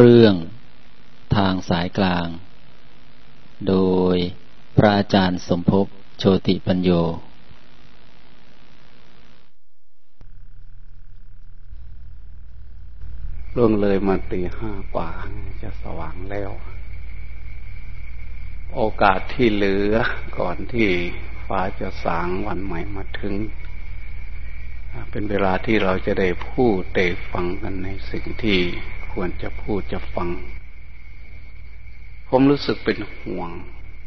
เรื่องทางสายกลาง โดยพระอาจารย์สมภพโชติปัญโย ล่วงเลยมาตีห้ากว่าจะสว่างแล้ว โอกาสที่เหลือก่อนที่ฟ้าจะสางวันใหม่มาถึง เป็นเวลาที่เราจะได้พูดได้ฟังกันในสิ่งที่ ควรจะพูดจะฟัง ผมรู้สึกเป็นห่วง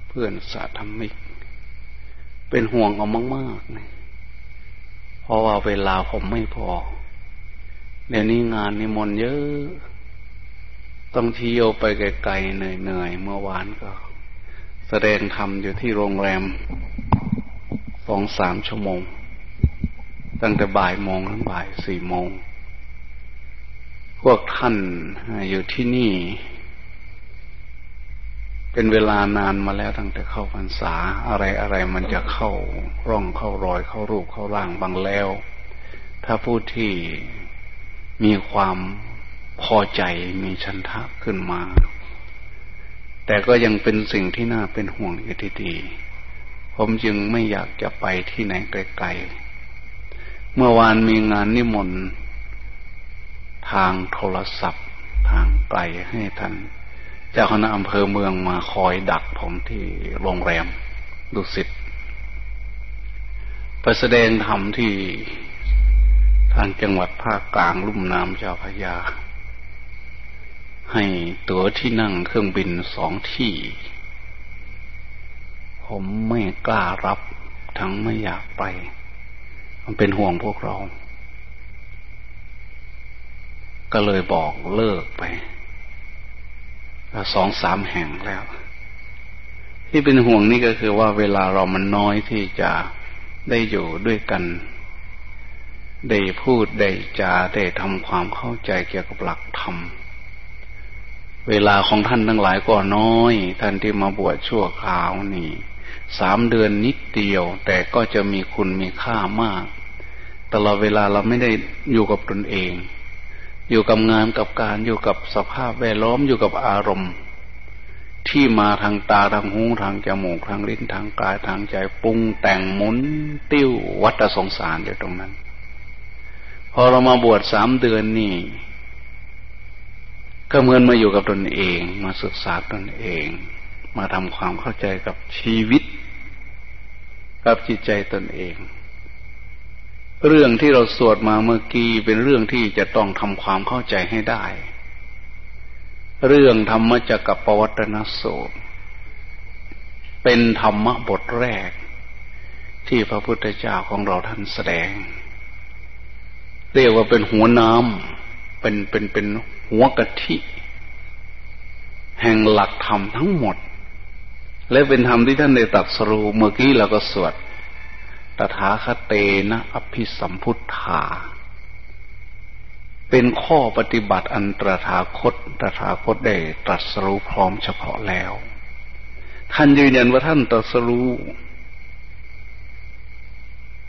เพื่อนสาธมิก เป็นห่วงเอามากๆนะเพราะว่าเวลาผมไม่พอ เดี๋ยวนี้งานนิมนต์เยอะต้องเที่ยวไปไกลๆเหนื่อยๆเมื่อวานก็ แสดงธรรมอยู่ที่โรงแรมสองสามชั่วโมง ตั้งแต่บ่ายโมงถึงบ่ายสี่โมง พวกท่านอยู่ที่นี่ เป็นเวลานานมาแล้วตั้งแต่เข้าพรรษา อะไรอะไรมันจะเข้าร่องเข้ารอยเข้ารูปเข้าร่างบางแล้ว ถ้าผู้ที่มีความพอใจมีชันทะขึ้นมา แต่ก็ยังเป็นสิ่งที่น่าเป็นห่วงอยู่ที่ดีผมจึงไม่อยากจะไปที่ไหนไกลๆเมื่อวานมีงานนิมนต์ ทางโทรศัพท์ ทางไกลให้ท่านเจ้าคณะอำเภอเมืองมาคอยดักผมที่โรงแรมดุสิตไปแสดงธรรมที่ทางจังหวัดภาคกลางลุ่มน้ำเจ้าพยา ให้ตั๋วที่นั่งเครื่องบินสองที่ ผมไม่กล้ารับทั้งไม่อยากไป มันเป็นห่วงพวกเรา ก็เลยบอกเลิกไปสองสามแห่งแล้ว ที่เป็นห่วงนี่ก็คือว่าเวลาเรามันน้อยที่จะได้อยู่ด้วยกัน ได้พูดได้จาได้ทำความเข้าใจเกี่ยวกับหลักธรรมเวลาของท่านทั้งหลายก็น้อย ท่านที่มาบวชชั่วคราวนี่สามเดือนนิดเดียว แต่ก็จะมีคุณมีค่ามาก ตลอดเวลาเราไม่ได้อยู่กับตนเอง อยู่กับงานกับการอยู่กับสภาพแวดล้อมอยู่กับอารมณ์ ที่มาทางตาทางหูทางจมูกทางลิ้นทางกายทางใจปรุงแต่งหมุนติ้ววัฏสงสารอยู่ตรงนั้น พอเรามาบวชสามเดือนนี่ก็เหมือนมาอยู่กับตนเอง มาศึกษาตนเอง มาทำความเข้าใจกับชีวิต กับจิตใจตนเอง เรื่องที่เราสวดมาเมื่อกี้เป็นเรื่องที่จะต้องทำความเข้าใจให้ได้ เรื่องธรรมจักรปวัตนสูตรเป็นธรรมบทแรก ที่พระพุทธเจ้าของเราท่านแสดง เรียกว่าเป็นหัวน้ำเป็นเป็นเป็นหัวกะทิ แห่งหลักธรรมทั้งหมด และเป็นธรรมที่ท่านได้ตัดสรูเมื่อกี้เราก็สวด ตถาคเตนะอภิสัมพุทธา เป็นข้อปฏิบัติอันตรถาคตตถาคตได้ตรัสรู้พร้อมเฉพาะแล้ว ท่านยืนยันว่าท่านตรัสรู้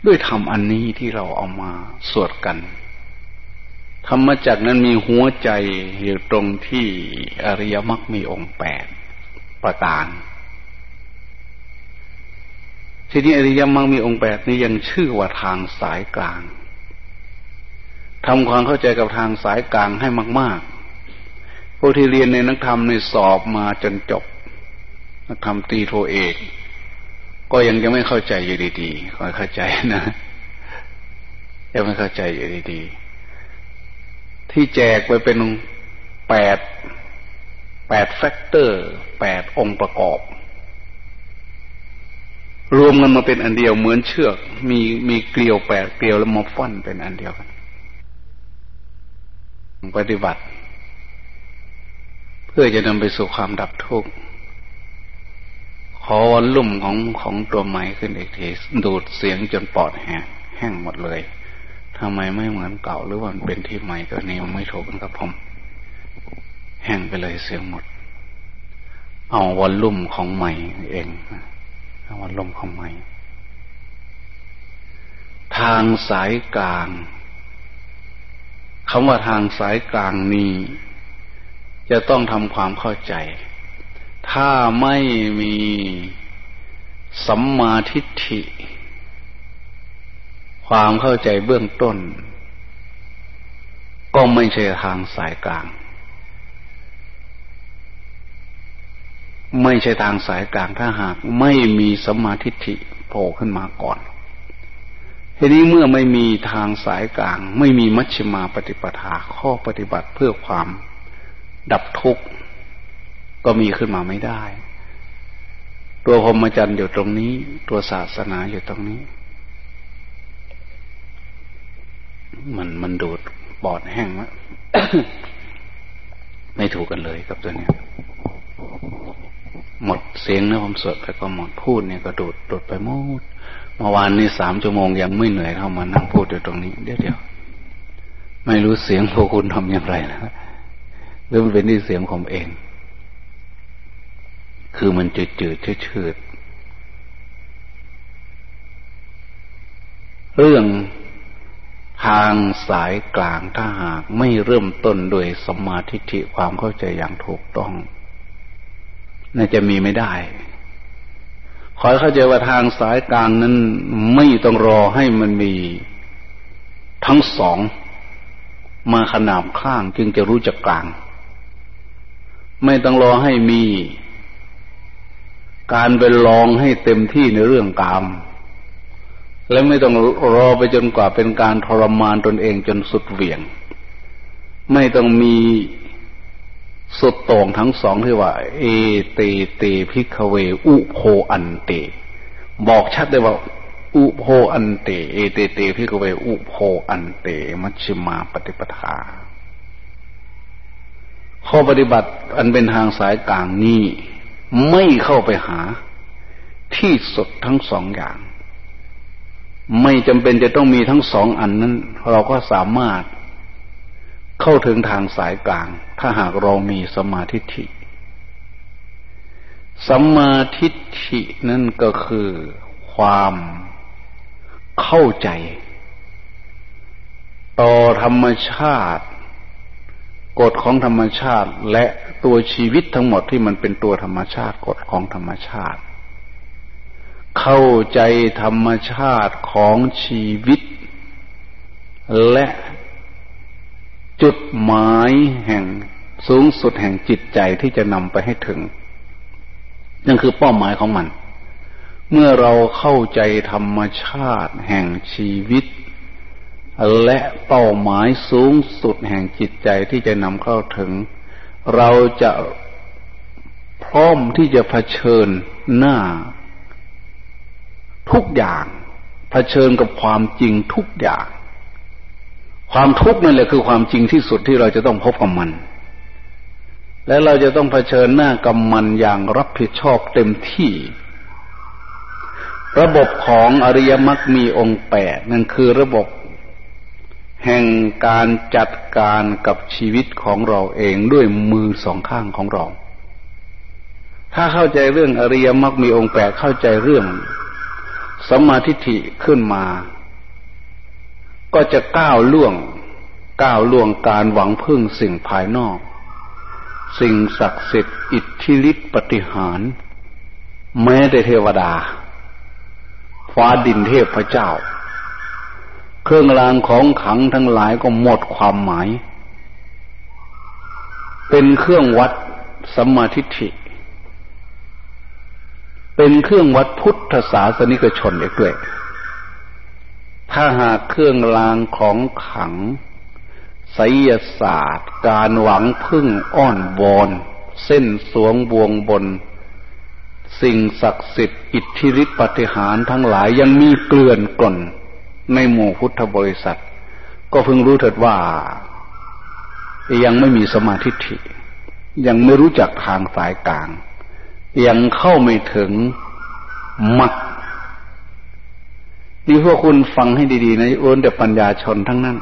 ด้วยธรรมอันนี้ที่เราเอามาสวดกัน ธรรมจักนั้นมีหัวใจอยู่ตรงที่อริยมรรคมีองค์แปดประการ ทีนี้อริยมรรคมีองค์แปดนี้ยังชื่อว่าทางสายกลางทำความเข้าใจกับทางสายกลางให้มากๆผู้ที่เรียนในนักธรรมในสอบมาจนจบ นักธรรมตีโทเอก ก็ยังจะไม่เข้าใจอยู่ดีๆขอเข้าใจนะยังไม่เข้าใจอยู่ดีๆ ที่แจกไปเป็นแปดแปด factor แปดองค์ประกอบ รวมกันมาเป็นอันเดียวเหมือนเชือก มีมีเกลียวแปดเกลียวแล้วมาฟันเป็นอันเดียวกัน ปฏิบัติ เพื่อจะนำไปสู่ความดับทุกข์ขอวันลุ่มของของตัวไม้ขึ้นอีกทีดูดเสียงจนปอดแห้งแห้งหมดเลยทำไมไม่เหมือนเก่าหรือว่าเป็นที่ใหม่ตัวนี้ไม่ถูกกันกับผม แห้งไปเลยเสียงหมด เอาวันลุ่มของใหม่เอง คำว่าลมของใหม่ ทางสายกลางคำว่าทางสายกลางนี้ จะต้องทำความเข้าใจ ถ้าไม่มีสัมมาทิฏฐิ ความเข้าใจเบื้องต้น ก็ไม่ใช่ทางสายกลาง ไม่ใช่ทางสายกลางถ้าหากไม่มีสัมมาทิฏฐิโผล่ขึ้นมาก่อน ทีนี้เมื่อไม่มีทางสายกลาง ไม่มีมัชฌิมาปฏิปทาข้อปฏิบัติเพื่อความดับทุกข์ก็มีขึ้นมาไม่ได้ ตัวพรหมจรรย์อยู่ตรงนี้ ตัวศาสนาอยู่ตรงนี้ มันมันดูดปอดแห้งแล้วไม่ถูกกันเลยกับตัวเนี้ย หมดเสียงนะผมสวดไปก็หมดพูดเนี่ยก็ดูดดูดไปหมดเมื่อวานนี้สามชั่วโมงยังไม่เหนื่อยเท่ามานั่งพูดอยู่ตรงนี้เดี๋ยวเดี๋ยวไม่รู้เสียงพวกคุณทำอย่างไรนะหรือมันเป็นที่เสียงผมเอง คือมันจืดจืดชืดชืดเรื่องทางสายกลางถ้าหากไม่เริ่มต้นโดยสมาธิความเข้าใจอย่างถูกต้อง น่าจะมีไม่ได้ ขอเข้าใจว่าทางสายกลางนั้นไม่ต้องรอให้มันมีทั้งสองมาขนาบข้างจึงจะรู้จักกลาง ไม่ต้องรอให้มี การไปลองให้เต็มที่ในเรื่องกาม และไม่ต้องรอไปจนกว่าเป็นการทรมานตนเองจนสุดเหวี่ยง ไม่ต้องมี สุดตรงทั้งสองที่ว่า เอเตเต ภิกขเว อุโภ อันเต บอกชัดเลยว่า อุโภ อันเต เอเตเต ภิกขเว อุโภ อันเต มัชฌิมาปฏิปทา ข้อปฏิบัติอันเป็นทางสายกลางนี้ไม่เข้าไปหา ที่สุดทั้งสองอย่าง ไม่จำเป็นจะต้องมีทั้งสองอันนั้น เราก็สามารถ เข้าถึงทางสายกลาง ถ้าหากเรามีสมาธิิสัมมาทิฏฐินั่นก็คือความเข้าใจ ต่อธรรมชาติ กฎของธรรมชาติ และตัวชีวิตทั้งหมดที่มันเป็นตัวธรรมชาติกฎของธรรมชาติ เข้าใจธรรมชาติของชีวิต และ จุดหมายแห่งสูงสุดแห่งจิตใจที่จะนำไปให้ถึง นั่นคือเป้าหมายของมัน เมื่อเราเข้าใจธรรมชาติแห่งชีวิต และเป้าหมายสูงสุดแห่งจิตใจที่จะนำเข้าถึง เราจะพร้อมที่จะเผชิญหน้า ทุกอย่างเผชิญกับความจริงทุกอย่าง ความทุกข์นั่นแหละคือความจริงที่สุดที่เราจะต้องพบกับมัน และเราจะต้องเผชิญหน้ากับมันอย่างรับผิดชอบเต็มที่ ระบบของอริยมรรคมีองค์แปดนั่นคือระบบแห่งการจัดการกับชีวิตของเราเองด้วยมือสองข้างของเรา ถ้าเข้าใจเรื่องอริยมรรคมีองค์แปดเข้าใจเรื่องสมาธิิขึ้นมา ก็จะก้าวล่วง ก้าวล่วงการหวังพึ่งสิ่งภายนอก สิ่งศักดิ์สิทธิ์อิทธิฤทธิปฏิหาร แม้แต่เทวดา ฟ้าดินเทพพระเจ้า เครื่องรางของขังทั้งหลายก็หมดความหมาย เป็นเครื่องวัดสมาธิิเป็นเครื่องวัดพุทธศาสนิกชนอีกด้วย ถ้าหากเครื่องรางของขังไสยศาสตร์ การหวังพึ่งอ้อนวอนเส้นสวงบวงบน สิ่งศักดิ์สิทธิ์อิทธิฤทธิปฏิหารทั้งหลายยังมีเกลื่อนกล่นในหมู่พุทธบริษัท ก็เพิ่งรู้เถิดว่า ยังไม่มีสมาธิิยังไม่รู้จักทางสายกลาง ยังเข้าไม่ถึงมัก นี่พวกคุณฟังให้ดีๆนะอ้วนแต่ปัญญาชนทั้งนั้น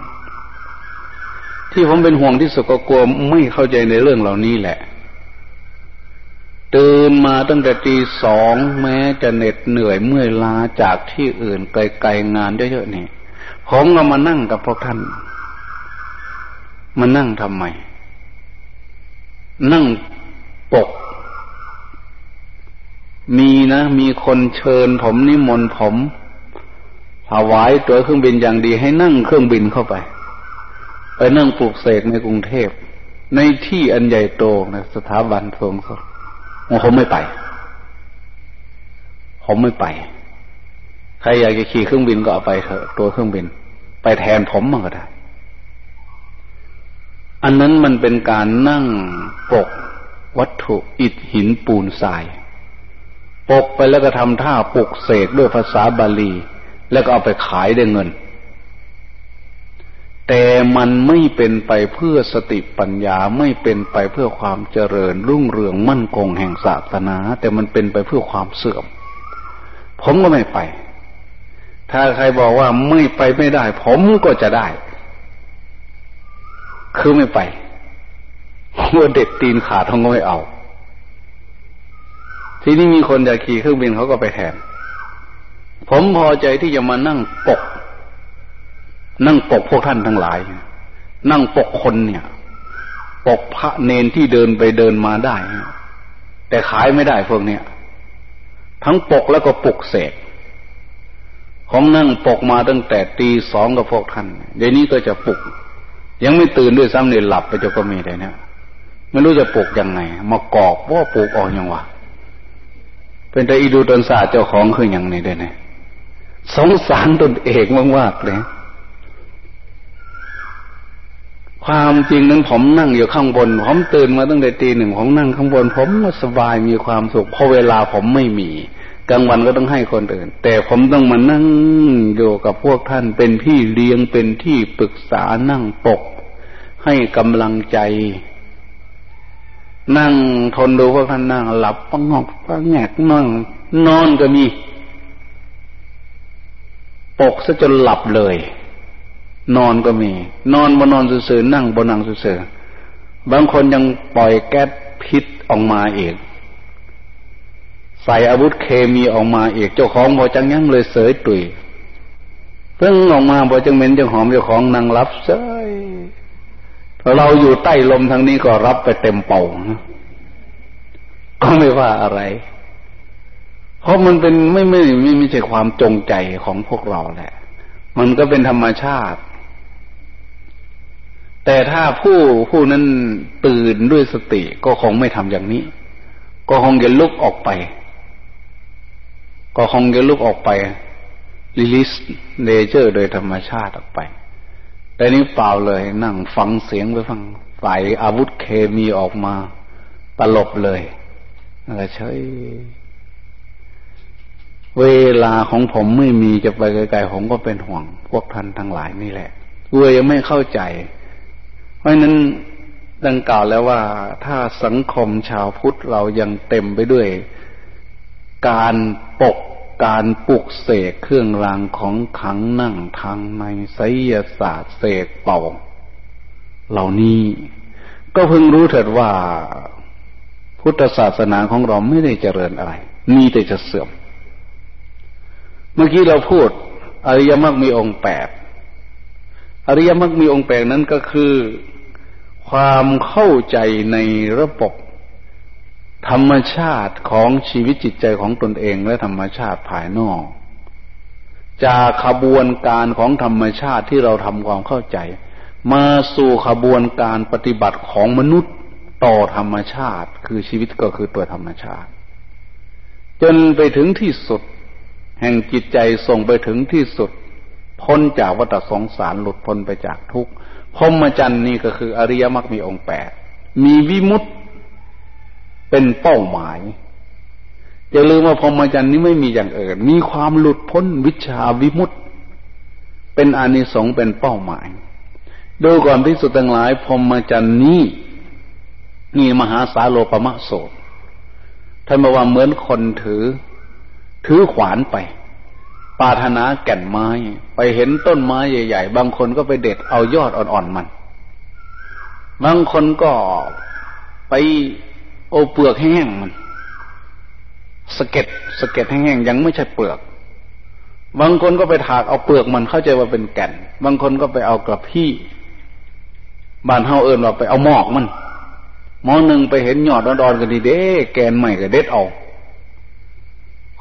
ที่ผมเป็นห่วงที่สุดก็กลัวไม่เข้าใจในเรื่องเหล่านี้แหละตื่นมาตั้งแต่ตีสองแม้จะเหน็ดเหนื่อยเมื่อยล้าจากที่อื่นไกลๆงานเยอะๆนี่ผมก็มานั่งกับพวกท่าน มานั่งทำไม นั่งปก มีนะ มีคนเชิญผมนิมนต์ผม ถวายตัวเครื่องบินอย่างดีให้นั่งเครื่องบินเข้าไป ไปนั่งปลูกเสกในกรุงเทพ ในที่อันใหญ่โตนะสถาบันทรงศผมไม่ไป ผมไม่ไป ใครอยากจะขี่เครื่องบินก็เอาไปเถอะตัวเครื่องบิน ไปแทนผมมันก็ได้ อันนั้นมันเป็นการนั่งปกวัตถุอิฐหินปูนทราย ปกไปแล้วก็ทำท่าปลุกเสกด้วยภาษาบาลี แล้วก็เอาไปขายได้เงิน แต่มันไม่เป็นไปเพื่อสติปัญญาไม่เป็นไปเพื่อความเจริญรุ่งเรืองมั่นคงแห่งศาสนา แต่มันเป็นไปเพื่อความเสื่อม ผมก็ไม่ไป ถ้าใครบอกว่าไม่ไปไม่ได้ ผมก็จะได้ คือไม่ไปหัวเด็ดตีนขาดเขาก็ไม่เอา ทีนี้มีคนจะขี่เครื่องบินเขาก็ไปแทน ผมพอใจที่จะมานั่งปก นั่งปกพวกท่านทั้งหลาย นั่งปกคนเนี่ย ปกพระเนนที่เดินไปเดินมาได้ แต่ขายไม่ได้พวกเนี้ยทั้งปกแล้วก็ปลุกเสกของนั่งปกมาตั้งแต่ตีสองกับพวกท่านเดี๋ยวนี้ก็จะปลุก ยังไม่ตื่นด้วยซ้ำเนี่ยหลับไปเจนก็มีเลยเนี่ยไม่รู้จะปลูกยังไง มากอกว่าปลูกออกยังวะเป็นแต่อีดูตนศาสตร์เจ้าของคืออย่างนี้ด้วยนะ สงสารตนเองมากๆเลย ความจริงนั้นผมนั่งอยู่ข้างบน ผมตื่นมาตั้งแต่ตีหนึ่งผมนั่งข้างบน ผมสบายมีความสุขเพราะเวลาผมไม่มีกลางวันก็ต้องให้คนอื่น แต่ผมต้องมานั่งอยู่กับพวกท่านเป็นพี่เลี้ยงเป็นที่ปรึกษานั่งปก ให้กำลังใจ นั่งทนดูพวกท่านนั่งหลับปังงอกปังแงกนั่งนอนก็มี ปกซะจนหลับเลย นอนก็มี นอนบนนอนสื่อนั่งบนนั่งสื่อบางคนยังปล่อยแก๊สพิษออกมาเองใส่อาวุธเคมีออกมาเอกเจ้าของบอจังยังเลยเสยตุยเพิ่งออกมาบอจังเหม็นจังหอมเจ้าของนางรับเสยเราอยู่ใต้ลมทางนี้ก็รับไปเต็มเป่านะก็ไม่ว่าอะไร เพราะมันเป็นไม่ไม่ไม่ไม่ใช่ความจงใจของพวกเราแหละ มันก็เป็นธรรมชาติ แต่ถ้าผู้ผู้นั้นตื่นด้วยสติก็คงไม่ทำอย่างนี้ ก็คงจะลุกออกไป ก็คงจะลุกออกไปลิลิสเนเจอร์โดยธรรมชาติออกไป แต่นี้เปล่าเลยนั่งฟังเสียงไปฟังใส่อาวุธเคมีออกมาตลบเลยอะไรใช่ เวลาของผมไม่มีจะไปไกลๆผมก็เป็นห่วง พวกท่านทั้งหลายนี่แหละเวยังไม่เข้าใจ เพราะนั้นดังกล่าวแล้วว่าถ้าสังคมชาวพุทธเรายังเต็มไปด้วย การปกการปลุกเสกเครื่องรางของขังนั่งทางในไสยศาสตร์เสกเป่า เหล่านี้ ก็เพิ่งรู้เถิดว่า พุทธศาสนาของเราไม่ได้เจริญอะไร มีแต่จะเสื่อม เมื่อกี้เราพูด อริยมรรคมีองค์แปดอริยมรรคมีองค์แปดนั้นก็คือ ความเข้าใจในระบบธรรมชาติของชีวิตจิตใจของตนเองและธรรมชาติภายนอก จากขบวนการของธรรมชาติที่เราทำความเข้าใจ มาสู่ขบวนการปฏิบัติของมนุษย์ต่อธรรมชาติ คือชีวิตก็คือตัวธรรมชาติ จนไปถึงที่สุด แห่งจิตใจส่งไปถึงที่สุด พ้นจากวัฏสงสารหลุดพ้นไปจากทุกข์พรหมจรรย์นี่ก็คืออริยมรรคมีองค์แปดมีวิมุตตเป็นเป้าหมายอย่าลืมว่าพรหมจรรย์นี้ไม่มีอย่างอื่น มีความหลุดพ้นวิชาวิมุตต์เป็นอานิสงส์เป็นเป้าหมายโดยก่อนที่สุดทั้งหลายพรหมจรรย์นี้นี่มหาสาโรปมสูตรท่านบอกว่าเหมือนคนถือ ถือขวานไป ปาถนาแก่นไม้ ไปเห็นต้นไม้ใหญ่ ๆ บางคนก็ไปเด็ดเอายอดอ่อนๆมัน บางคนก็ไปโอเปลือกแห้งมันสะเก็ดสะเก็ดแห้งๆยังไม่ใช่เปลือก บางคนก็ไปถากเอาเปลือกมันเข้าใจว่าเป็นแก่น บางคนก็ไปเอากระพี้บ้านเฮาเอิญว่าไปเอาหมอกมันหมอหนึ่งไปเห็นหยอดอ่อนๆกันดีเด้ แกนใหม่ก็เด็ดออก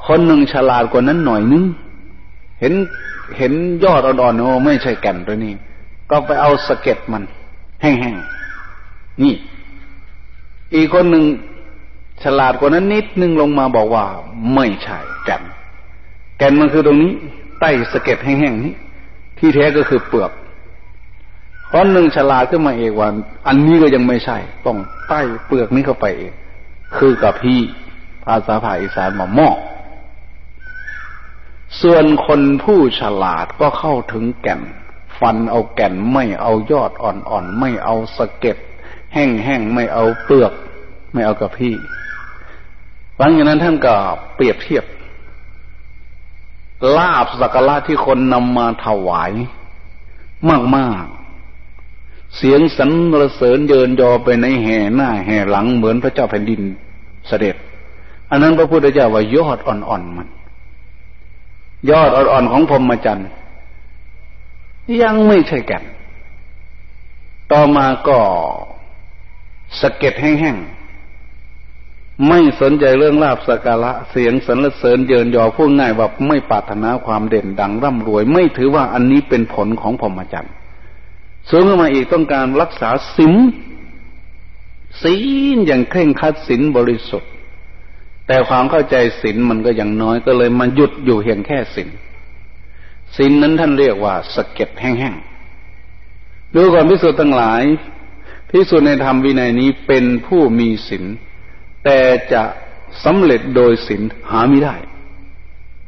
คนหนึ่งฉลาดกว่านั้นหน่อยนึง เห็นเห็นยอดอ่อนๆโอ้ไม่ใช่แก่นตัวนี้ ก็ไปเอาสะเก็ดมัน แห้งๆ นี่ อีกคนหนึ่งฉลาดกว่านั้นนิดนึงลงมาบอกว่า ไม่ใช่แก่น แก่นมันคือตรงนี้ ใต้สะเก็ดแห้งๆนี้ ที่แท้ก็คือเปลือกคนหนึ่งฉลาดขึ้นมาเองว่า อันนี้ก็ยังไม่ใช่ ต้องใต้เปลือกนี้เข้าไปเองคือกับพี่ภาษาภาคอีสานมาหม้อ ส่วนคนผู้ฉลาดก็เข้าถึงแก่น ฟันเอาแก่นไม่เอายอดอ่อนๆ ไม่เอาสะเก็ด แห้งๆ ไม่เอาเปลือก ไม่เอากับพี่หลังจากนั้นท่านก็เปรียบเทียบ ลาบสักการะที่คนนำมาถวาย มากๆ เสียงสรรเสริญเยินยอไปในแห่หน้าแห่หลังเหมือนพระเจ้าแผ่นดินเสด็จ อันนั้นพระพุทธเจ้าว่ายอดอ่อนๆมัน ยอดอ่อนๆของพรหมจรรย์ยังไม่ใช่แก่นต่อมาก็สะเก็ดแห้งๆ ไม่สนใจเรื่องลาบสการะเสียงสรรเสริญเยินยอพูดง่ายว่าไม่ปรารถนาความเด่นดังร่ำรวย ไม่ถือว่าอันนี้เป็นผลของพรหมจรรย์สูงขึ้นมาอีกต้องการรักษาศีลศีลอย่างเคร่งครัดศีลบริสุทธิ์ แต่ความเข้าใจศีลมันก็ยังน้อยก็เลยมันหยุดอยู่เพียงแค่ศีลศีลนั้นท่านเรียกว่าสะเก็ดแห้งๆดูก่อนพิสูจน์ทั้งหลายพิสูจน์ในธรรมวินัยนี้เป็นผู้มีศีลแต่จะสำเร็จโดยศีลหาไม่ได้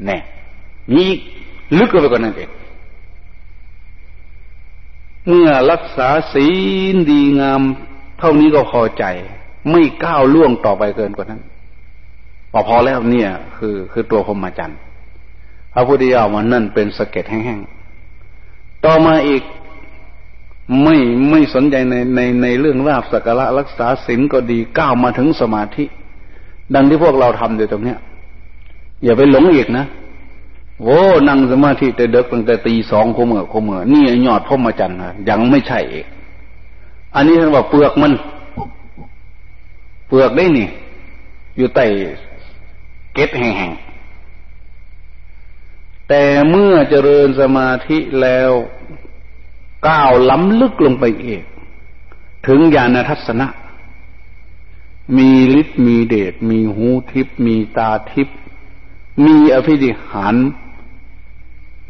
แน่มีลึกไปกว่านั้นเองเมื่อรักษาศีลดีงาม เท่านี้ก็พอใจ ไม่ก้าวล่วงต่อไปเกินกว่านั้น พอพอแล้วเนี่ย คือคือตัวพรหมจรรย์พระพุทธเจ้ามันนั่นเป็นสะเก็ดแห้งๆ ต่อมาอีกไม่ไม่สนใจในในในเรื่องราบสักการะรักษาศีลก็ดีก้าวมาถึงสมาธิ ดังที่พวกเราทำอยู่ตรงเนี้ย อย่าไปหลงอีกนะโอ้นั่งสมาธิแต่เด็กตั้งแต่ตีสองโคเมือโคเมือนี่ยอดพรหมจรรย์นะยังไม่ใช่อีกอันนี้ท่านว่าเปลือกมัน เปลือกได้นี่ อยู่ใต้ เก็บแห่งๆแต่เมื่อเจริญสมาธิแล้วก้าวล้ำลึกลงไปเองถึงญาณทัศนะ มีฤทธิ์มีเดชมีหูทิพย์มีตาทิพย์มีอภินิหาร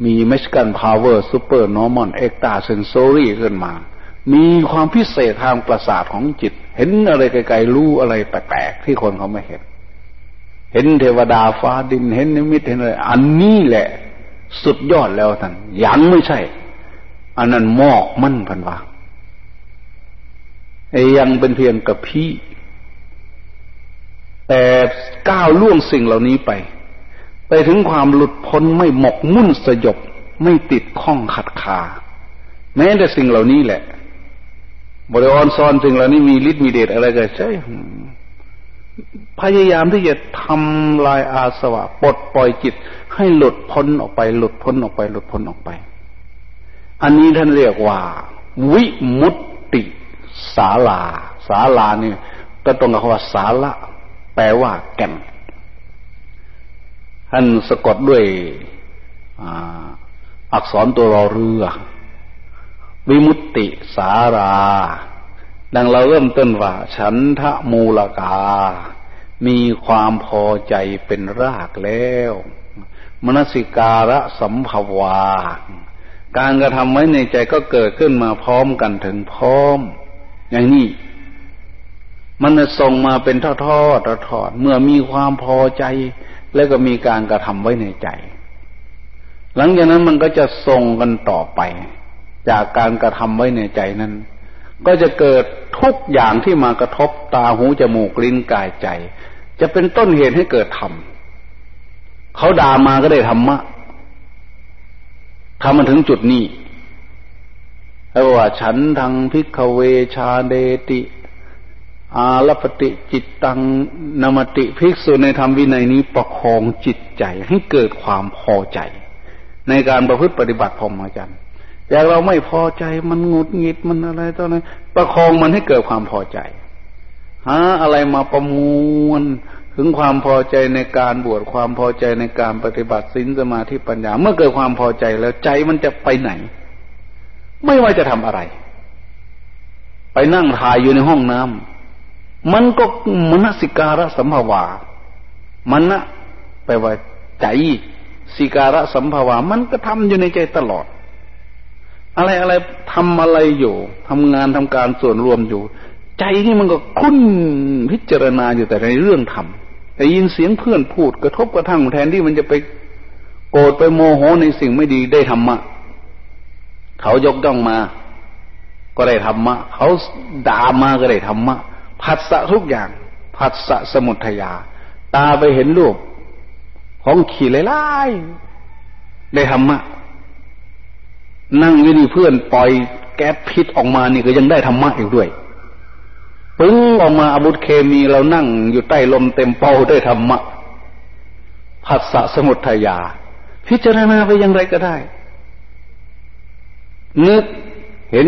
มี magical power supernormal extrasensory ขึ้นมา มีความพิเศษทางประสาทของจิต เห็นอะไรไกลๆรู้อะไรแปลกๆที่คนเขาไม่เห็น เห็นเทวดาฟ้าดินเห็นนิมิตเห็นอะไรอันนี้แหละ สุดยอดแล้วท่านยังไม่ใช่ อันนั้นมอกมั่นพันว่าไอ้ยังเป็นเพียงกับพี่ แต่ก้าวล่วงสิ่งเหล่านี้ไป ไปถึงความหลุดพ้นไม่หมกมุ่นสยบ ไม่ติดข้องขัดขา แม้แต่สิ่งเหล่านี้แหละ บริวารซ้อนสิ่งเหล่านี้มีฤทธิ์มีเดชอะไรก็ใช่ พยายามที่จะทำลายอาสวะปลดปล่อยจิต ให้หลุดพ้นออกไป หลุดพ้นออกไป หลุดพ้นออกไป อันนี้ท่านเรียกว่า วิมุตติศาลาศาลาเนี่ยก็ตรงกับคำว่าสาระแปลว่าแก่นท่านสะกดด้วยอักษรตัวรอเรือ วิมุตติสารา ดังเราเริ่มต้นว่า ฉันทะมูลกา มีความพอใจเป็นรากแล้ว มนสิการะสัมภวา การกระทำไว้ในใจก็เกิดขึ้นมาพร้อมกันถึงพร้อม อย่างนี้มันส่งมาเป็นทอดทอดทอดเมื่อมีความพอใจ แล้วก็มีการกระทำไว้ในใจ หลังจากนั้นมันก็จะส่งกันต่อไป จากการกระทำไว้ในใจนั้น ก็จะเกิดทุกอย่างที่มากระทบตาหูจมูกลิ้นกายใจ จะเป็นต้นเหตุให้เกิดธรรมเขาด่ามาก็ได้ธรรมะทำมันถึงจุดนี้แล้วว่าฉันทางพิกเวชาเดติ อาลปติจิตตังนมติภิกษุในธรรมวินัยนี้ประคองจิตใจให้เกิดความพอใจ ในการประพฤติปฏิบัติพรหมจรรย์ อย่างเราไม่พอใจมันงุดหงิดมันอะไรตอนนั้นประคองมันให้เกิดความพอใจหาอะไรมาประมวลถึงความพอใจในการบวชความพอใจในการปฏิบัติศีลสมาธิปัญญา เมื่อเกิดความพอใจแล้วใจมันจะไปไหน ไม่ว่าจะทำอะไร ไปนั่งถ่ายอยู่ในห้องน้ำมันก็มนสิการะสัมภวา มันนะไปว่าใจสิการะสัมภวา มันก็ทำอยู่ในใจตลอด อะไรอะไรทำอะไรอยู่ทำงานทำการส่วนรวมอยู่ ใจนี่มันก็คุ้นพิจารณาอยู่แต่ในเรื่องธรรมแต่ยินเสียงเพื่อนพูดกระทบกระทั่งแทนที่มันจะไปโกรธไปโมโหในสิ่งไม่ดีได้ธรรมะ เขายกย่องมา ก็ได้ธรรมะ เขาด่ามาก็ได้ธรรมะผัสสะทุกอย่างผัสสะสมุทัยา ตาไปเห็นรูป ของขี่ไล่ได้ธรรมะ นั่งอยู่นี่เพื่อนปล่อยแก๊สพิษออกมานี่ก็ยังได้ธรรมะอีกด้วยปึ้งออกมาอาวุธเคมีเรานั่งอยู่ใต้ลมเต็มเป้าได้ธรรมะผัสสะสมุทัยา พิจารณาไปอย่างไรก็ได้ นึกเห็น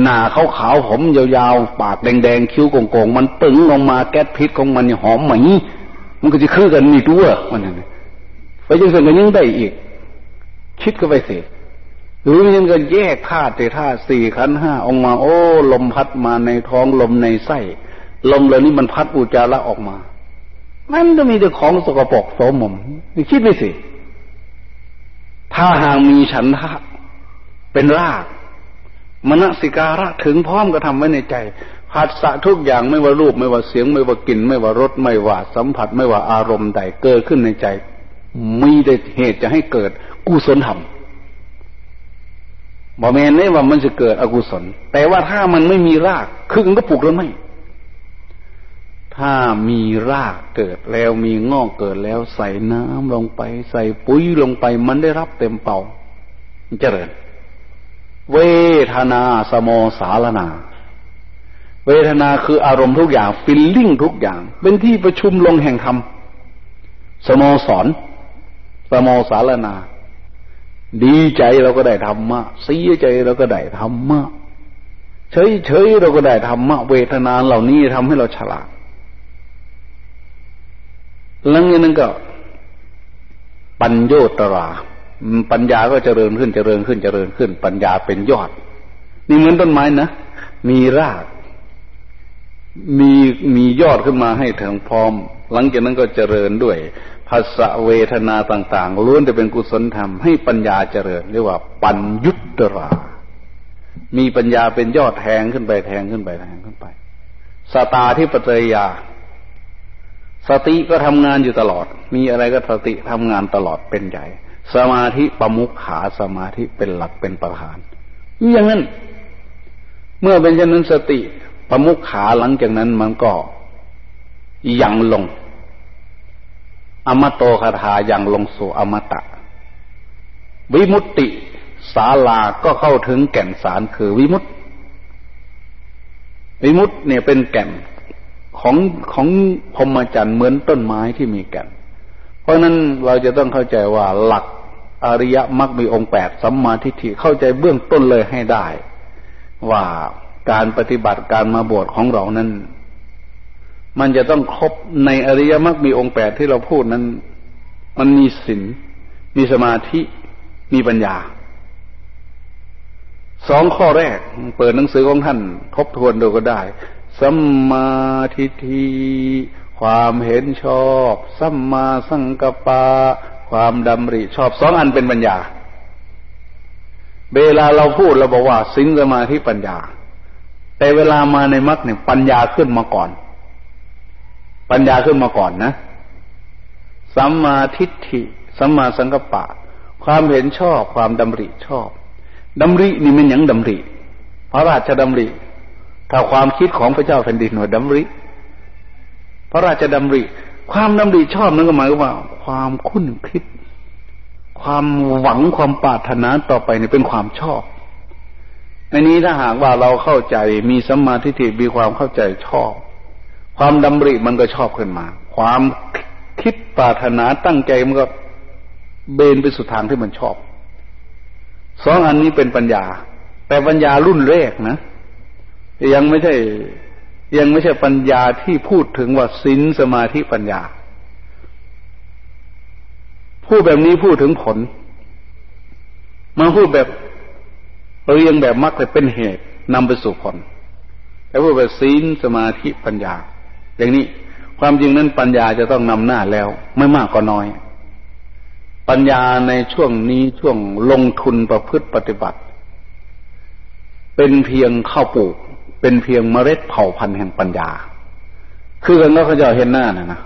หน้าขาวๆผมยาวๆ ปากแดงๆ คิ้วโกงๆ มันตึงลงมาแก๊สพิษของมันหอมไหมมันก็จะคือกันนี่ตัวมันนั่นไปยังส่วนกันยังได้อีก คิดก็ไปเสิ หรือยังก็แยกธาตุธาตุสี่ขันห้าออกมา โอ้ ลมพัดมาในท้องลมในไส้ ลมเหล่านี้มันพัดอุจจาระออกมา มันจะมีแต่ของสกปรกโสมมนี่คิดไปสิ ถ้าหางมีฉันทะเป็นรากมณสิการะถึงพร้อมก็ทำไว้ในใจผัสสะทุกอย่างไม่ว่ารูปไม่ว่าเสียง ไม่ว่ากลิ่นไม่ว่ารสไม่ว่าสัมผัส ไม่ว่าอารมณ์ใดเกิดขึ้นในใจ มีแต่เหตุจะให้เกิดกุศลธรรม บอแมนไม่ว่ามันจะเกิดอกุศล แต่ว่าถ้ามันไม่มีราก คือมันก็ปลูกแล้วไม่ ถ้ามีรากเกิดแล้วมีงอกเกิดแล้ว ใส่น้ำลงไป ใส่ปุ๋ยลงไป มันได้รับเต็มเป่าเจริญ เวทนาสโมสารนา เวทนาคืออารมณ์ทุกอย่างฟิลลิ่งทุกอย่าง เป็นที่ประชุมลงแห่งธรรมสโมสรสโมสารนา ดีใจเราก็ได้ธรรมะเสียใจเราก็ได้ธรรมะเฉยเฉยเราก็ได้ธรรมะเวทนาเหล่านี้ทำให้เราฉลาดหลังจากนั้นก็ ปัญโยตรา ปัญญาก็เจริญขึ้นเจริญขึ้นเจริญขึ้น ปัญญาเป็นยอด นี่เหมือนต้นไม้นะ มีราก มีมียอดขึ้นมาให้ถึงพร้อม หลังจากนั้นก็เจริญด้วย ภาษาเวทนาต่าง ๆล้วนจะเป็นกุศลธรรมให้ปัญญาเจริญ เรียกว่า ปัญยุตรา มีปัญญาเป็นยอดแทงขึ้นไปแทงขึ้นไปแทงขึ้นไป สตาที่ปเจยา สติก็ทำงานอยู่ตลอด มีอะไรก็สติทำงานตลอดเป็นใหญ่ สมาธิประมุขขาสมาธิเป็นหลักเป็นประธานอย่างนั้น เมื่อเป็นเช่นนั้นสติประมุขขาหลังจากนั้นมันก็ยังลง อมโตคาถาอย่างลงสู่อมตะ วิมุตติศาลาก็เข้าถึงแก่นสารคือวิมุตติวิมุตติเนี่ยเป็นแก่นของของพรหมจรรย์เหมือนต้นไม้ที่มีแก่น เพราะนั้นเราจะต้องเข้าใจว่าหลักอริยมรรคมีองค์แปดสัมมาทิฏฐิเข้าใจเบื้องต้นเลยให้ได้ ว่าการปฏิบัติการมาบวชของเรานั้น มันจะต้องครบในอริยมรรคมีองค์แปดที่เราพูดนั้น มันมีศีลมีสมาธิมีปัญญาสองข้อแรก เปิดหนังสือของท่านทบทวนดูก็ได้สัมมาทิฏฐิความเห็นชอบสัมมาสังกปะ ความดำริชอบสองอันเป็นปัญญา เวลาเราพูดเราบอกว่าสิงสมาธิปัญญา แต่เวลามาในมรรคเนี่ยปัญญาขึ้นมาก่อน ปัญญาขึ้นมาก่อนนะสัมมาทิฏฐิสัมมาสังกปะ ความเห็นชอบความดำริชอบดำรินี่มันยังดำริ พระราชดำริ ถ้าความคิดของพระเจ้าแผ่นดินว่าดำริ พระราชดำริ ความดำริชอบนั่นก็หมายว่า ความคุ้นคิด ความหวังความปรารถนาต่อไปนี่เป็นความชอบในนี้ถ้าหากว่าเราเข้าใจมีสัมมาทิฏฐิมีความเข้าใจชอบ ความดำริมันก็ชอบขึ้นมา ความคิดปรารถนาตั้งใจมันก็เบนไปสู่ทางที่มันชอบ สองอันนี้เป็นปัญญา แต่ปัญญารุ่นแรกนะ ยังไม่ใช่ยังไม่ใช่ปัญญาที่พูดถึงว่าศีลสมาธิปัญญา พูดแบบนี้พูดถึงผล มาพูดแบบเรียงแบบมรรคแต่เป็นเหตุนำไปสู่ผลแต่พูดแบบศีลสมาธิปัญญา อย่างนี้ความจริงนั้นปัญญาจะต้องนำหน้าแล้ว ไม่มากก็น้อย ปัญญาในช่วงนี้ช่วงลงทุนประพฤติปฏิบัติ เป็นเพียงข้าวปลูก เป็นเพียงเมล็ดเผ่าพันธุ์แห่งปัญญา คือกันก็เขาจะเห็นหน้านะนะ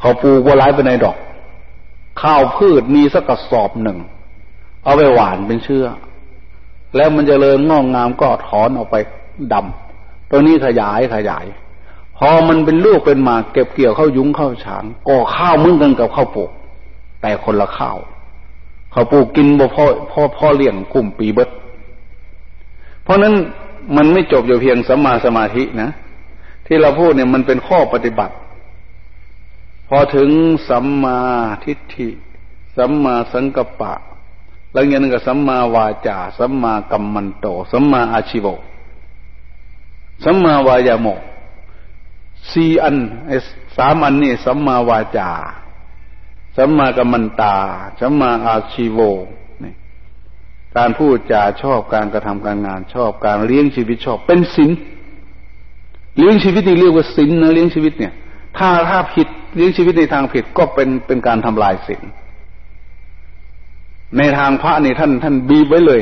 เขาปลูกว่าร้ายไปในดอก ข้าวพืชมีสักกระสอบหนึ่ง เอาไปหวานเป็นเชื่อ แล้วมันจะเริญงอกงามก็ถอนออกไปดำตัวนี้ขยายขยาย พอมันเป็นลูกเป็นหมากเก็บเกี่ยวเข้ายุ้งเข้าฉางก็ข้าวมึงกันกับข้าวปลูก แต่คนละข้าวข้าวปลูกกินบ่พ่อพ่อพ่อเลี้ยงกลุ่มปีเบิดเพราะนั้นมันไม่จบอยู่เพียงสัมมาสมาธินะ ที่เราพูดเนี่ยมันเป็นข้อปฏิบัติ พอถึงสัมมาทิฏฐิสัมมาสังกัปปะ แล้วอย่างนึงก็สัมมาวาจาสัมมากัมมันโตสัมมาอาชิโวสัมมาวายาโม สี่อันสามอันนี่สัมมาวาจาสัมมากัมมันตาสัมมาอาชีโวนี่การพูดจาชอบการกระทำการงานชอบการเลี้ยงชีวิตชอบเป็นศีลเลี้ยงชีวิตนี่เรียกว่าศีลนะเลี้ยงชีวิตเนี่ย ถ้าถ้าผิดเลี้ยงชีวิตในทางผิดก็เป็นเป็นการทำลายศีลในทางพระนี่ท่านท่านบีบไว้เลย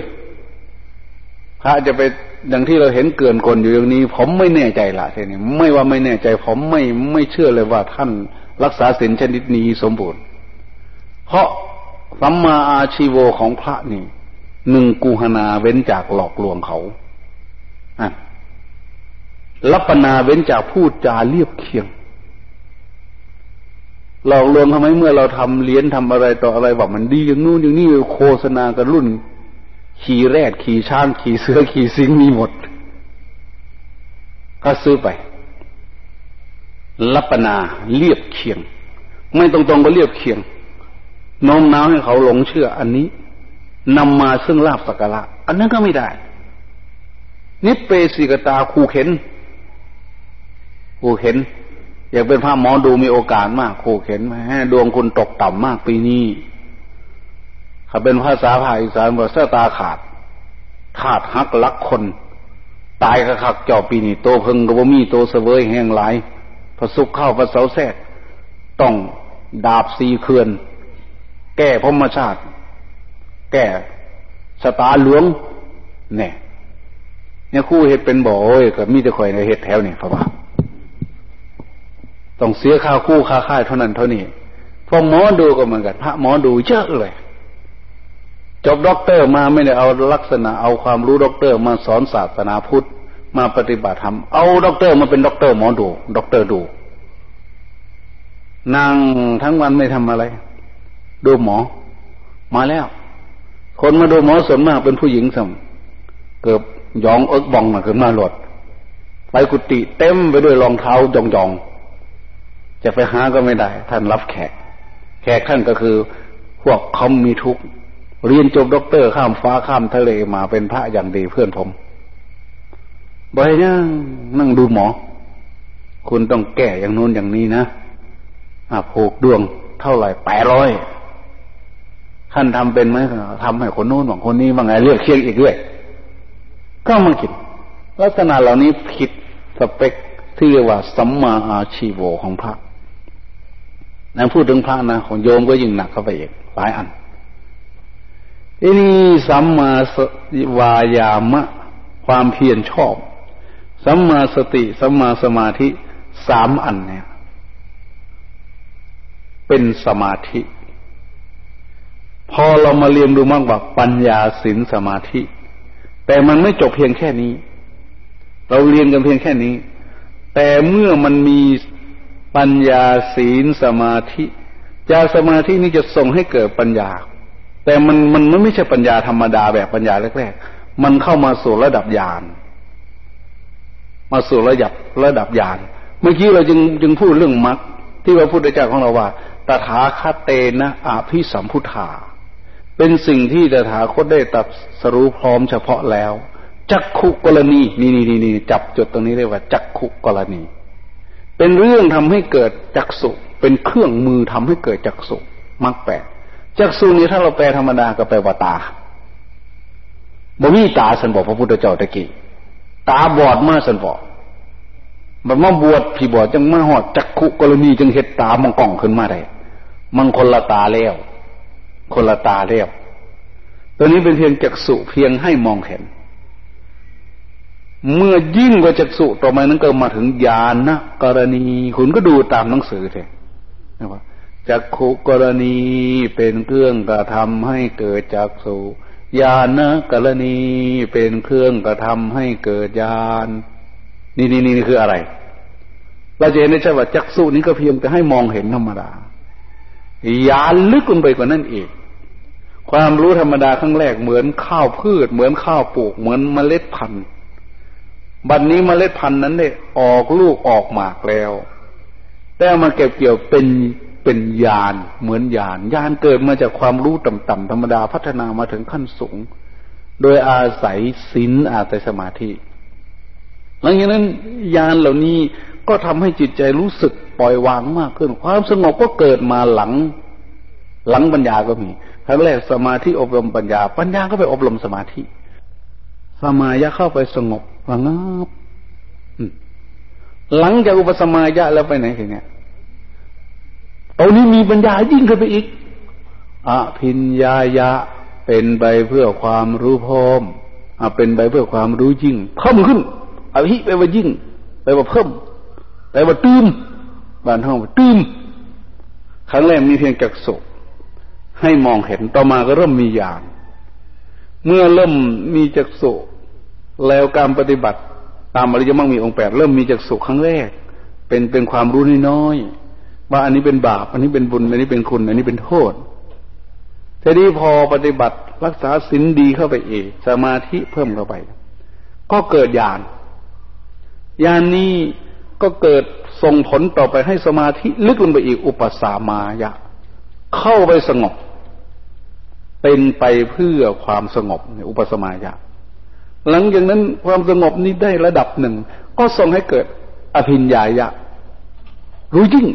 พระจะไป อย่างที่เราเห็นเกินคนอยู่อย่างนี้ ผมไม่แน่ใจละทีนี้ไม่ว่าไม่แน่ใจ ผมไม่ไม่เชื่อเลยว่าท่านรักษาศีลชนิดนี้สมบูรณ์ เพราะสัมมาอาชีโวของพระนี่หนึ่งกูหนาเว้นจากหลอกลวงเขาอะลัปนาเว้นจากพูดจาเรียบเคียง หลอกลวงทำไมเมื่อเราทำเลี้ยนทำอะไรต่ออะไรบอกมันดีอย่างนู้นอย่างนี้โฆษณากันรุ่น ขี่แรดขี่ช้างขี่เสือขี่สิงมีหมด ก็ซื้อไปลัปนาเรียบเคียง ไม่ตรงๆก็เรียบเคียงโน้มน้าวให้เขาหลงเชื่ออันนี้นำมาซึ่งลาบสักการะอันนั้นก็ไม่ได้ นิเปสิกตาคูเข็นคูเข็น อยากเป็นพระหมอดูมีโอกาสมากคูเข็นให้ดวงคุณตกต่ำมากปีนี้ ถ้าเป็นภาษาภาคอีสานว่าเสตาขาด ขาดหักลักคน ตายกระขักเจ้าปีนี้โตเพิงกะบมีโตเสวยแห้งหลายพระสุขเข้าพระเสาแทกต้องดาบสีเคือน แก้พมชาติ แก้สตาหลวงเนี่ยเนี่ยคู่เหตุเป็นบ่โอ้ยก็มีแต่ข่อยในเหตุแถวเนี่พระบาต้องเสียค่าคู่ค่าค่ายเท่านั้นเท่านี้พอหมอดูก็เหมือนกัน พระหมอดูเยอะเลย จบด็อกเตอร์มาไม่ได้เอาลักษณะเอาความรู้ด็อกเตอร์มาสอนศาสนาพุทธมาปฏิบัติธรรมเอาด็อกเตอร์มาเป็นด็อกเตอร์หมอดูด็อกเตอร์ดูนั่งทั้งวันไม่ทำอะไร ดูหมอ มาแล้ว คนมาดูหมอส่วนมากเป็นผู้หญิงสมเกือบยองเอิกบองมาขึ้นมาหลดไปกุฏิเต็มไปด้วยรองเท้ายองยองจะไปหาก็ไม่ได้ ท่านรับแขก แขกท่านก็คือ พวกเขามีทุกข์ เรียนจบด็อกเตอร์ข้ามฟ้าข้ามทะเลมาเป็นพระอย่างดีเพื่อนผมบ่อยนะนั่งดูหมอ คุณต้องแก้อย่างนู้นอย่างนี้นะอ่ผูกดวงเท่าไหร่แปดร้อยท่านทำเป็นไหมทำให้คนโน้นบางคนนี้บางไงเลือกเคียงอีกด้วย ก็มาคิดลักษณะเหล่านี้ผิดสเปคที่เรียกว่าสัมมาอาชีโวของพระนั้นพูดถึงพระนะของโยมก็ยิ่งหนักเข้าไปอีกหลายอัน ทีนี้สัมมาสวายามะ ความเพียรชอบ สัมมาสติ สัมมาสมาธิสามอันเนี่ย เป็นสมาธิ พอเรามาเรียนดูมากกว่าปัญญาสินสมาธิ แต่มันไม่จบเพียงแค่นี้ เราเรียนกันเพียงแค่นี้ แต่เมื่อมันมีปัญญาศีลสมาธิญาสมาธินี้จะส่งให้เกิดปัญญา แต่มันมันไม่ใช่ปัญญาธรรมดาแบบปัญญาแรกๆ มันเข้ามาสู่ระดับญาณ มาสู่ระดับระดับญาณ เมื่อกี้เราจึงจึงพูดเรื่องมรรคที่พระพุทธเจ้าของเราว่า ตถาคตเตนะอาภิสัมพุทธา เป็นสิ่งที่ตถาคตได้ตัดสรู้พร้อมเฉพาะแล้ว จักขุกรณี นี่นี่นี่นี่จับจุดตรงนี้เรียกว่า จักขุกรณี เป็นเรื่องทำให้เกิดจักสุ เป็นเครื่องมือทำให้เกิดจักสุมักแปล จักสุนี้ถ้าเราแปลธรรมดาก็แปลว่าตาบ่มีตาสันบอกพระพุทธเจ้าตะกี้ตาบอดมาสันบอกบัดมาบวชพี่บวชจังมาหอดจักขุกรณีจึงเห็ดตามังกล่องขึ้นมาได้มันคนละตาแล้ว คนละตาแล้วตัวนี้เป็นเพียงจักสุเพียงให้มองเห็น เมื่อยิ่งกว่าจักสุต่อมานั้นก็มาถึงญาณนะกรณี คุณก็ดูตามหนังสือเลยนะว่า จักขุกรณีเป็นเครื่องกระทำให้เกิดจักสุญาณนะกรณีเป็นเครื่องกระทำให้เกิดญาณนี่นี่นี่คืออะไร เราจะเห็นได้ใช่ว่าจักสุนี้ก็เพียงแต่ให้มองเห็นธรรมดาญาณลึกลงไปกว่านั้นอีก ความรู้ธรรมดาครั้งแรกเหมือนข้าวพืช เหมือนข้าวปลูก เหมือนเมล็ดพันธุ์บัดนนี้เมล็ดพันธุ์นั้นเนี่ยออกลูกออกหมากแล้ว แต่มาเก็บเกี่ยวเป็น เป็นญาณเหมือนญาณญาณเกิดมาจากความรู้ต่ำๆธรรมดาพัฒนามาถึงขั้นสูง โดยอาศัยศีลอาศัยสมาธิหลังจากนั้นญาณเหล่านี้ก็ทำให้จิตใจรู้สึกปล่อยวางมากขึ้น ความสงบก็เกิดมาหลัง หลังปัญญาก็มีครั้งแรกสมาธิอบรมปัญญา ปัญญาก็ไปอบรมสมาธิสมายะเข้าไปสงบระงับหลังจากอุปสมายะแล้วไปไหนทีเนี้ย ตอนนี้มีปัญญายิ่งขึ้นไปอีกอภิญญายะเป็นไปเพื่อความรู้พร้อมอเป็นไปเพื่อความรู้ยิ่งเพิ่มขึ้นอภิไปว่ายิ่งไปว่าเพิ่มไปว่าตื้มบ้านห้องตื้มครั้งแรกมีเพียงจักสุให้มองเห็นต่อมาก็เริ่มมีญาณเมื่อเริ่มมีจักสุแล้วการปฏิบัติ ตามอริยมรรคมีองค์แปดเริ่มมีจักสุครั้งแรก เป็นเป็นความรู้น้อย ว่าอันนี้เป็นบาป อันนี้เป็นบุญ อันนี้เป็นคุณ อันนี้เป็นโทษทีนี้พอปฏิบัติรักษาศีลดีเข้าไปเองสมาธิเพิ่มเข้าไป ก็เกิดญาณญาณนนี้ก็เกิดส่งผลต่อไปให้สมาธิลึกลงไปอีกอุปสามายะ เข้าไปสงบ เป็นไปเพื่อความสงบอุปสมายะ หลังจากนั้นความสงบนี้ได้ระดับหนึ่ง ก็ส่งให้เกิดอภิญญายะ รู้ยิ่ง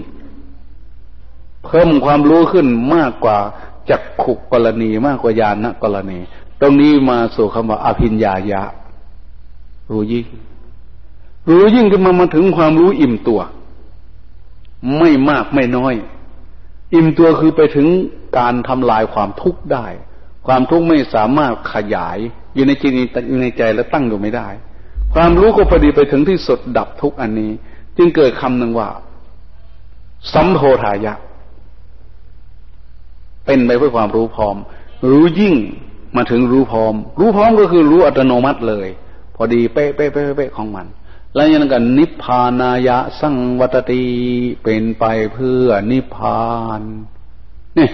เพิ่มความรู้ขึ้นมากกว่าจักขุกรณีมากกว่าญาณกรณี ตรงนี้มาสู่คำว่าอภิญญายะ รู้ยิ่ง รู้ยิ่งขึ้นมามาถึงความรู้อิ่มตัว ไม่มากไม่น้อย อิ่มตัวคือไปถึงการทำลายความทุกข์ได้ ความทุกข์ไม่สามารถขยาย อยู่ในจิตอยู่ในใจแล้วตั้งอยู่ไม่ได้ ความรู้ก็พอดีไปถึงที่สุดดับทุกอันนี้ จึงเกิดคำหนึ่งว่า สัมโพธายะ เป็นไปเพื่อความรู้พร้อม รู้ยิ่งมาถึงรู้พร้อม รู้พร้อมก็คือรู้อัตโนมัติเลย พอดีเป๊ะเป๊ะเป๊ะเป๊ะของมัน แล้วยังกันนิพพานายะสังวัตติเป็นไปเพื่อนิพพานนี่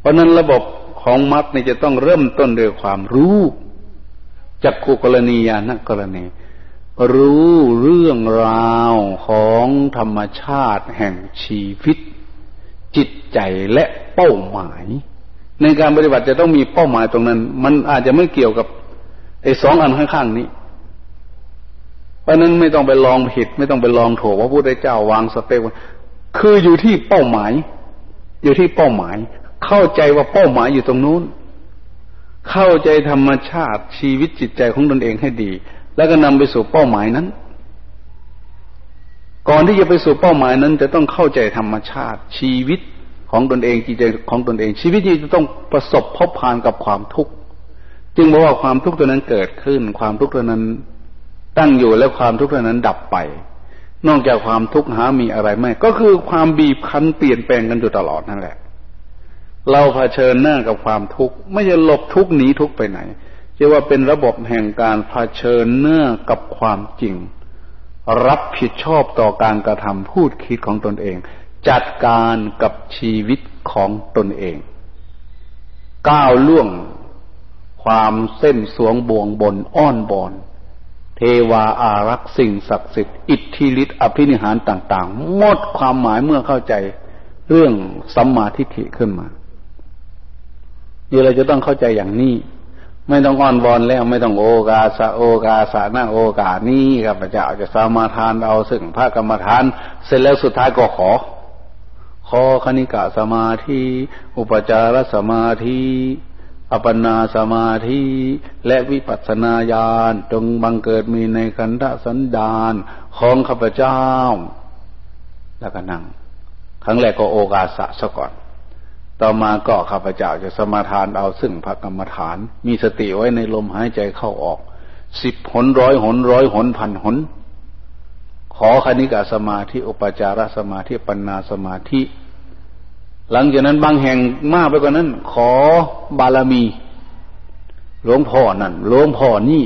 เพราะนั้นระบบของมรรคนี่ยจะต้องเริ่มต้นด้วยความรู้จักขุกรณียานกรณีรู้เรื่องราวของธรรมชาติแห่งชีวิต จิตใจและ เป้าหมาย ในการปฏิบัติจะต้องมีเป้าหมายตรงนั้น มันอาจจะไม่เกี่ยวกับไอ้สองอันข้างๆนี้ เพราะนั้นไม่ต้องไปลองผิด ไม่ต้องไปลองถูกว่าพุทธเจ้าวางสเต็ปคืออยู่ที่เป้าหมาย อยู่ที่เป้าหมาย เข้าใจว่าเป้าหมายอยู่ตรงนู้น เข้าใจธรรมชาติชีวิตจิตใจของตนเองให้ดี แล้วก็นำไปสู่เป้าหมายนั้น ก่อนที่จะไปสู่เป้าหมายนั้น จะต้องเข้าใจธรรมชาติชีวิต ของตนเองจิตใจของตนเอง ชีวิตที่จะต้องประสบพบผ่านกับความทุกข์จึงบอกว่าความทุกข์ตัวนั้นเกิดขึ้น ความทุกข์ตัวนั้นตั้งอยู่แล้วความทุกข์ตัวนั้นดับไป นอกจากความทุกข์หามีอะไรไม่ ก็คือความบีบคั้นเปลี่ยนแปลงกันอยู่ตลอดนั่นแหละ เราเผชิญหน้ากับความทุกข์ไม่จะหลบทุกข์หนีทุกข์ไปไหนจะว่าเป็นระบบแห่งการเผชิญหน้ากับความจริง รับผิดชอบต่อการกระทำพูดคิดของตนเอง จัดการกับชีวิตของตนเอง ก้าวล่วงความเส้นสวงบวงบนอ้อนบอนเทวาอารักษ์สิ่งศักดิ์สิทธิ์อิทธิฤทธิอภินิหารต่าง ๆ หมดความหมายเมื่อเข้าใจเรื่องสัมมาทิฏฐิขึ้นมาเดี๋ยวเราจะต้องเข้าใจอย่างนี้ ไม่ต้องอ้อนวอนแล้วไม่ต้องโอกาสะโอกาสะนะโอกาสนี้ข้าพเจ้าจะสามาทานเอาซึ่งพระกรรมฐาน เสร็จแล้วสุดท้ายก็ขอ ขอคณิกะสมาธิ อุปจารสมาธิอัปนาสมาธิและวิปัสสนาญาณจงบังเกิดมีในขันธสันดานของข้าพเจ้า แล้วก็นั่ง ครั้งแรกก็โอกาสะซะก่อน ต่อมาก็ข้าพเจ้าจะสมาทานเอาซึ่งพระกรรมฐาน มีสติไว้ในลมหายใจเข้าออกสิบหนร้อยหนร้อยหนพันหน ขอคณิกาสมาธิอุปจารสมาธิปัญนาสมาธิ หลังจากนั้นบางแห่งมากไปกว่านั้น ขอบารมี หลวงพ่อนั่นหลวงพ่อนี่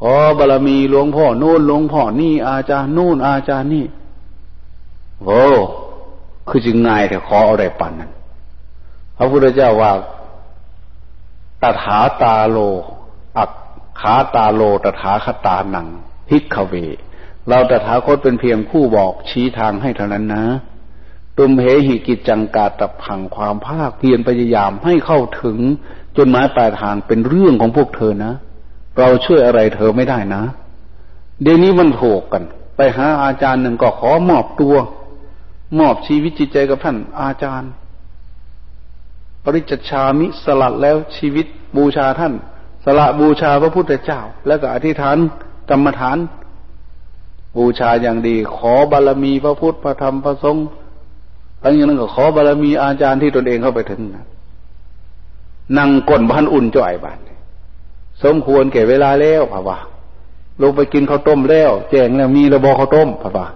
ขอบารมีหลวงพ่อโน่นหลวงพ่อนี่ อาจารย์นู่นอาจารย์นี่โอ้คือจึงง่ายแต่ขออาได้ปันนั้นพระพุทธเจ้าว่าตถาตาโล อักขาตาโลตถาคตานังพิกเว เราตถาคตเป็นเพียงผู้บอกชี้ทางให้เท่านั้นนะ ตุมเหหิกิจจังกาตับพังความภาคเพียรพยายามให้เข้าถึงจนหมายปลายทางเป็นเรื่องของพวกเธอนะ เราช่วยอะไรเธอไม่ได้นะ เดี๋ยวนี้มันโผกกัน ไปหาอาจารย์หนึ่งก็ขอมอบตัว มอบชีวิตจิตใจกับท่านอาจารย์ ปริจชามิสลัดแล้วชีวิตบูชาท่าน สละบูชาพระพุทธเจ้า แล้วก็อธิษฐานกรรมฐาน บูชาอย่างดี ขอบารมีพระพุทธพระธรรมพระสงฆ์ หลังจากนั้นก็ขอบารมีอาจารย์ที่ตนเองเข้าไปถึงนะนั่งก้นพันอุ่นจ่อยบ้านสมควรแก่เวลาแล้วพ่ะว่าลงไปกินข้าวต้มแล้ว แจ้งแล้วมีระบอข้าวต้มพ่ะว่า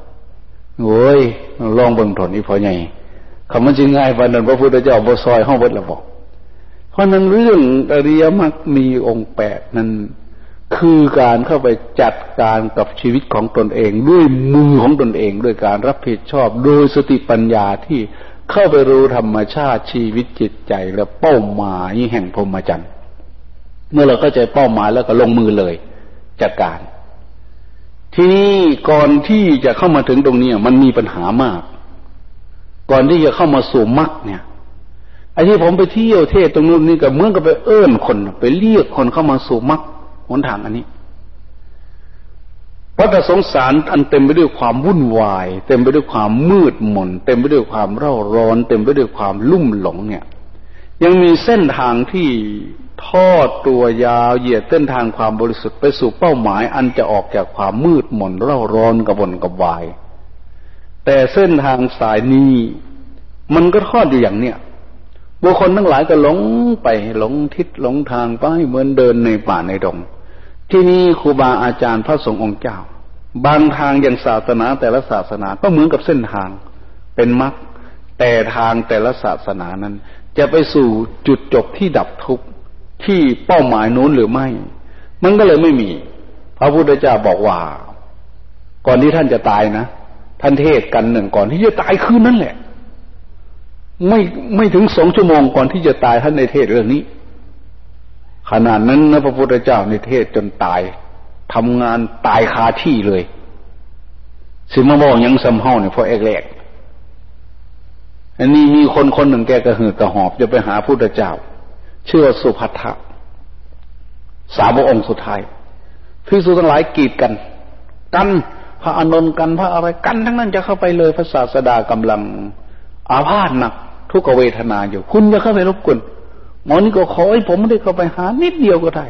โอ้ยลองเบิ่งถนนี่พอไงคำมันจริงง่ายวันนั้นพระพุทธเจ้าบซอยห้องเบิดระบอก เพราะนั้นเรื่องอริยมรรคมีองค์แปดนั้น คือการเข้าไปจัดการกับชีวิตของตนเอง ด้วยมือของตนเอง ด้วยการรับผิดชอบ โดยสติปัญญาที่เข้าไปรู้ธรรมชาติชีวิตจิตใจและเป้าหมายแห่งพรหมจรรย์เมื่อเราเข้าใจเป้าหมายแล้วก็ลงมือเลยจัดการ ที่นี่ก่อนที่จะเข้ามาถึงตรงนี้มันมีปัญหามาก ก่อนที่จะเข้ามาสู่มรรคเนี่ยไอ้ที่ผมไปเที่ยวเทศตรงนู้นนี่ก็เหมือนกับไปเอื้อนคน ไปเรียกคนเข้ามาสู่มรรค หนทางอันนี้วัฏสงสารอันเต็มไปด้วยความวุ่นวาย เต็มไปด้วยความมืดมน เต็มไปด้วยความเร่าร้อน เต็มไปด้วยความลุ่มหลงเนี่ย ยังมีเส้นทางที่ทอดตัวยาวเหยียดเส้นทางความบริสุทธิ์ไปสู่เป้าหมาย อันจะออกจากความมืดมนเร่าร้อนกระวนกระวาย แต่เส้นทางสายนี้ มันก็ทอดอยู่อย่างเนี้ยบุคคลทั้งหลายก็หลงไปหลงทิศหลงทางไปเหมือนเดินในป่าในดง ที่นี่ครูบาอาจารย์พระสงฆ์องค์เจ้า บางทางอย่างศาสนาแต่ละศาสนาก็เหมือนกับเส้นทาง เป็นมรรคแต่ทางแต่ละศาสนานั้น จะไปสู่จุดจบที่ดับทุกข์ที่เป้าหมายนู้นหรือไม่ มันก็เลยไม่มี พระพุทธเจ้าบอกว่า ก่อนที่ท่านจะตายนะท่านเทศกันหนึ่งก่อนที่จะตายคืนนั่นแหละ ไม่ไม่ถึงสองชั่วโมงก่อนที่จะตายท่านในเทศเรื่องนี้ ขนาดนั้นนะพระพุทธเจ้าในเทศจนตายทำงานตายคาที่เลยสิมาบอกยังสำเฮาเนี่ยเพราะเอกแรกอันนี้มีคนคนหนึ่งแกกระหืดกระหอบจะไปหาพุทธเจ้าเชื่อสุภัททะสาวองค์สุดท้ายพิสุทั้งหลายกีดกัน กันพระอนนท์กันพระอะไรกันทั้งนั้นจะเข้าไปเลยพระศาสดากำลังอาพาธหนักทุกเวทนาอยู่ คุณจะเข้าไปรบกวน หมอนี่ก็ขอให้ผมได้เข้าไปหา นิดเดียวก็ได้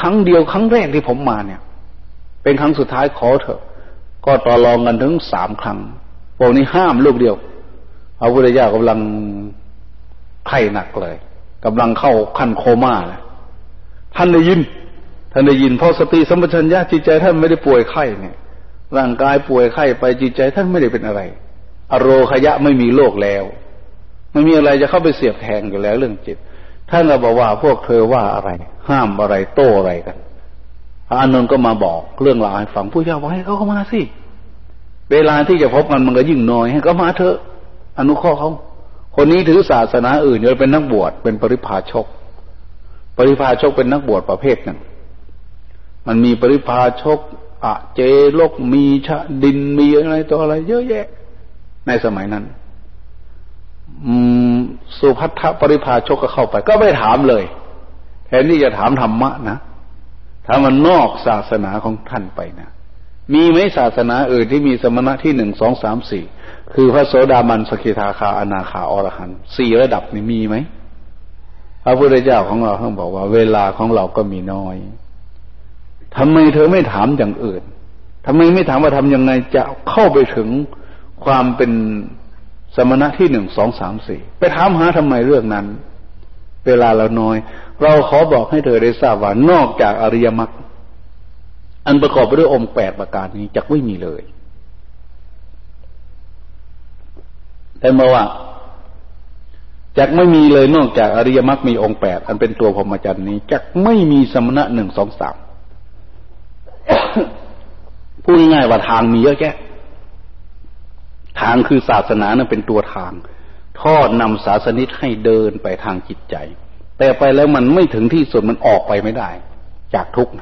ครั้งเดียวครั้งแรกที่ผมมาเนี่ย เป็นครั้งสุดท้ายขอเถอะ ก็ต่อรองกันถึงสามครั้งพวกนี้ห้ามลูกเดียวพระพุทธเจ้ากำลังไข้หนักเลยกำลังเข้าขั้นโคม่าแล้วท่านได้ยิน ท่านได้ยินเพราะสติสัมปชัญญะจิตใจท่านไม่ได้ป่วยไข้เนี่ย ร่างกายป่วยไข้ไปจิตใจท่านไม่ได้เป็นอะไร อโรคยะไม่มีโรคแล้ว ไม่มีอะไรจะเข้าไปเสียบแทงอยู่แล้วเรื่องจิต ท่านก็บอกว่าพวกเธอว่าอะไร ห้ามอะไรโต้อะไรกันพระอานนท์ก็มาบอกเรื่องราวให้ฟังผู้เจ้าบอกให้เขาเข้ามาสิเวลาที่จะพบกันมันก็ยิ่งน้อยให้เขามาเถอะอนุเคราะห์เขาคนนี้ถือศาสนาอื่นอยู่เป็นนักบวชเป็นปริพาชก ปริพาชกเป็นนักบวชประเภทหนึ่ง มันมีปริพาชกอะเจโลกมีชะดินมีอะไรตัวอะไร เยอะแยะ ในสมัยนั้น สุพัทธปริพาชกก็เข้าไป ก็ไม่ถามเลยแทนที่จะถามธรรมะนะถ้ามันนอกศาสนาของท่านไปนะมีไหมศาสนาอื่นที่มีสมณะที่หนึ่งสองสามสี่คือพระโสดามันสกิทาคาอนาคาอรหันสี่ระดับนี่มีไหมพระพุทธเจ้าของเราท่านบอกว่า เวลาของเราก็มีน้อยทำไมเธอไม่ถามอย่างอื่นทำไมไม่ถามว่าทำยังไงจะเข้าไปถึงความเป็น สมณะที่หนึ่งสองสามสี่ไปถามหาทำไมเรื่องนั้น เวลาเราน้อย เราขอบอกให้เธอได้ทราบว่านอกจากอริยมรรคอันประกอบไปด้วยองค์แปดประการนี้จะไม่มีเลยแต่เมื่อว่าจากไม่มีเลยนอกจากอริยมรรคมีองค์แปดอันเป็นตัวพรหมจรรย์นี้จะไม่มีสมณะหนึ่งสองสามพูดง่ายว่าทางมีเยอะแยะ ทางคือศาสนานั้นเป็นตัวทางทอดนำศาสนิทให้เดินไปทางจิตใจ แต่ไปแล้วมันไม่ถึงที่สุดมันออกไปไม่ได้ จากทุกข์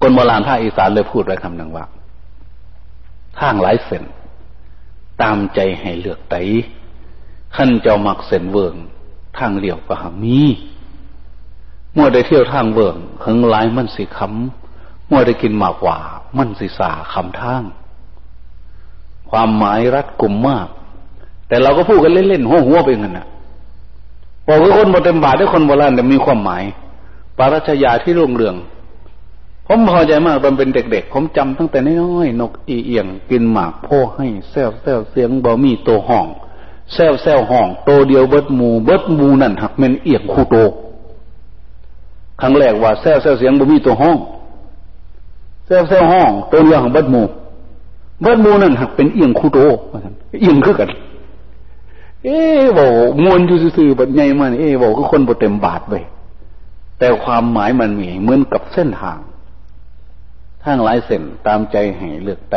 คนโบราณภาคอีสานเลยพูดไว้คำหนึ่งว่าทางหลายเส้นตามใจให้เลือกไตขั้นเจ้ามักเส้นเวิงทางเลี้ยวก็หามีเมื่อได้เที่ยวทางเวิงเฮงหลายมันสิคำเมื่อได้กินมากกว่า มันสิสาคำทาง ความหมายรัดกลุ่มมาก แต่เราก็พูดกันเล่นๆหัวหัวไปเงินน่ะบอกว่าคนบเต็มบาทได้คนโบราณแต่มีความหมาย ปารัชญาที่รุ่งเรือง ผมพอใจมากตอนเป็นเด็กๆ ผมจำตั้งแต่น้อยๆนกอีเอียง กินหมากโพให้แซวแซวเสียงบอมีตัวห้องแซวแซวห้องโตเดียวเบิดมูเบิดมูนั่นหักเมนเอียงคูโตครั้งแรกว่าแซวแซวเสียงบอมีตัวห้อง แซวแซวห้องตัวเดียวของเบิดมูเบิดมูนั่นหักเป็นเอียงคูโตเอียงคือกัน เอ๊บอกมวนอยู่ซื่อๆบัดใหญ่มันเอ๊บอกก็คนบ่เต็มบาทไปแต่ความหมายมันมีเหมือนกับเส้นทางทางหลายเส้นตามใจให้เลือกไต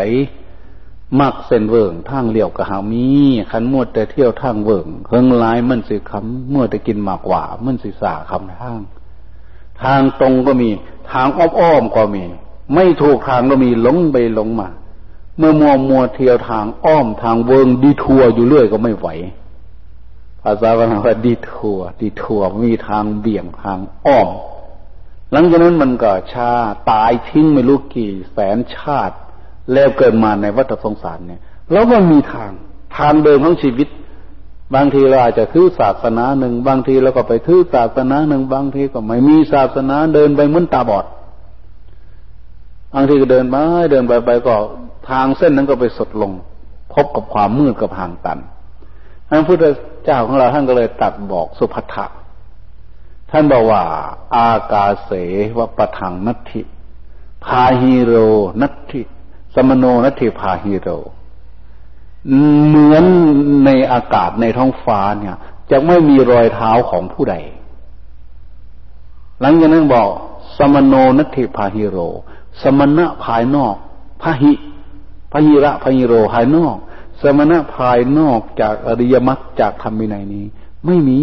มักเส้นเวิงทางเลี้ยวกะหามีขันมวดแต่เที่ยวทางเวิงเฮิงหลายมันสิคำเมวดแต่กินมากกว่า มันสิสาคำทาง ทางตรงก็มี ทางอ้อมๆก็มี ไม่ถูกทางก็มีหลงไปหลงมา เมื่อมัวมัวเที่ยวทางอ้อมทางเวิงดีทัวอยู่เรื่อยก็ไม่ไหวภาษาภาษาว่าดีทัวดีทัวมีทางเบี่ยงทางอ้อม หลังจากนั้นมันก็ชาตายทิ้งไม่รู้กี่แสนชาติ แล้วเกิดมาในวัฏสงสารเนี่ยแล้วมันมีทางทางเดิมของชีวิต บางทีเราอาจจะถือศาสนาหนึ่ง บางทีเราก็ไปถือศาสนาหนึ่ง บางทีก็ไม่มีศาสนาเดินไปเหมือนตาบอด บางทีก็เดินไปเดินไปไปก็ทางเส้นนั้นก็ไปสดลง พบกับความมืดกับห่างตันพระพุทธเจ้าของเราท่านก็เลยตัดบอกสุภัทะท่านบอกว่า อากาเสวะปะทังนัตถิพาฮิโรนัตถิสมโนนัตถิพาฮิโร เหมือนในอากาศในท้องฟ้าเนี่ยจะไม่มีรอยเท้าของผู้ใด หลังจากนั้นบอก สมโนนัตถิพาฮิโร สมณะภายนอกพาหิพาหิระพาหิโรภายนอก สมณะภายนอกจากอริยมรรคจากธรรมินัยนี้ ไม่มี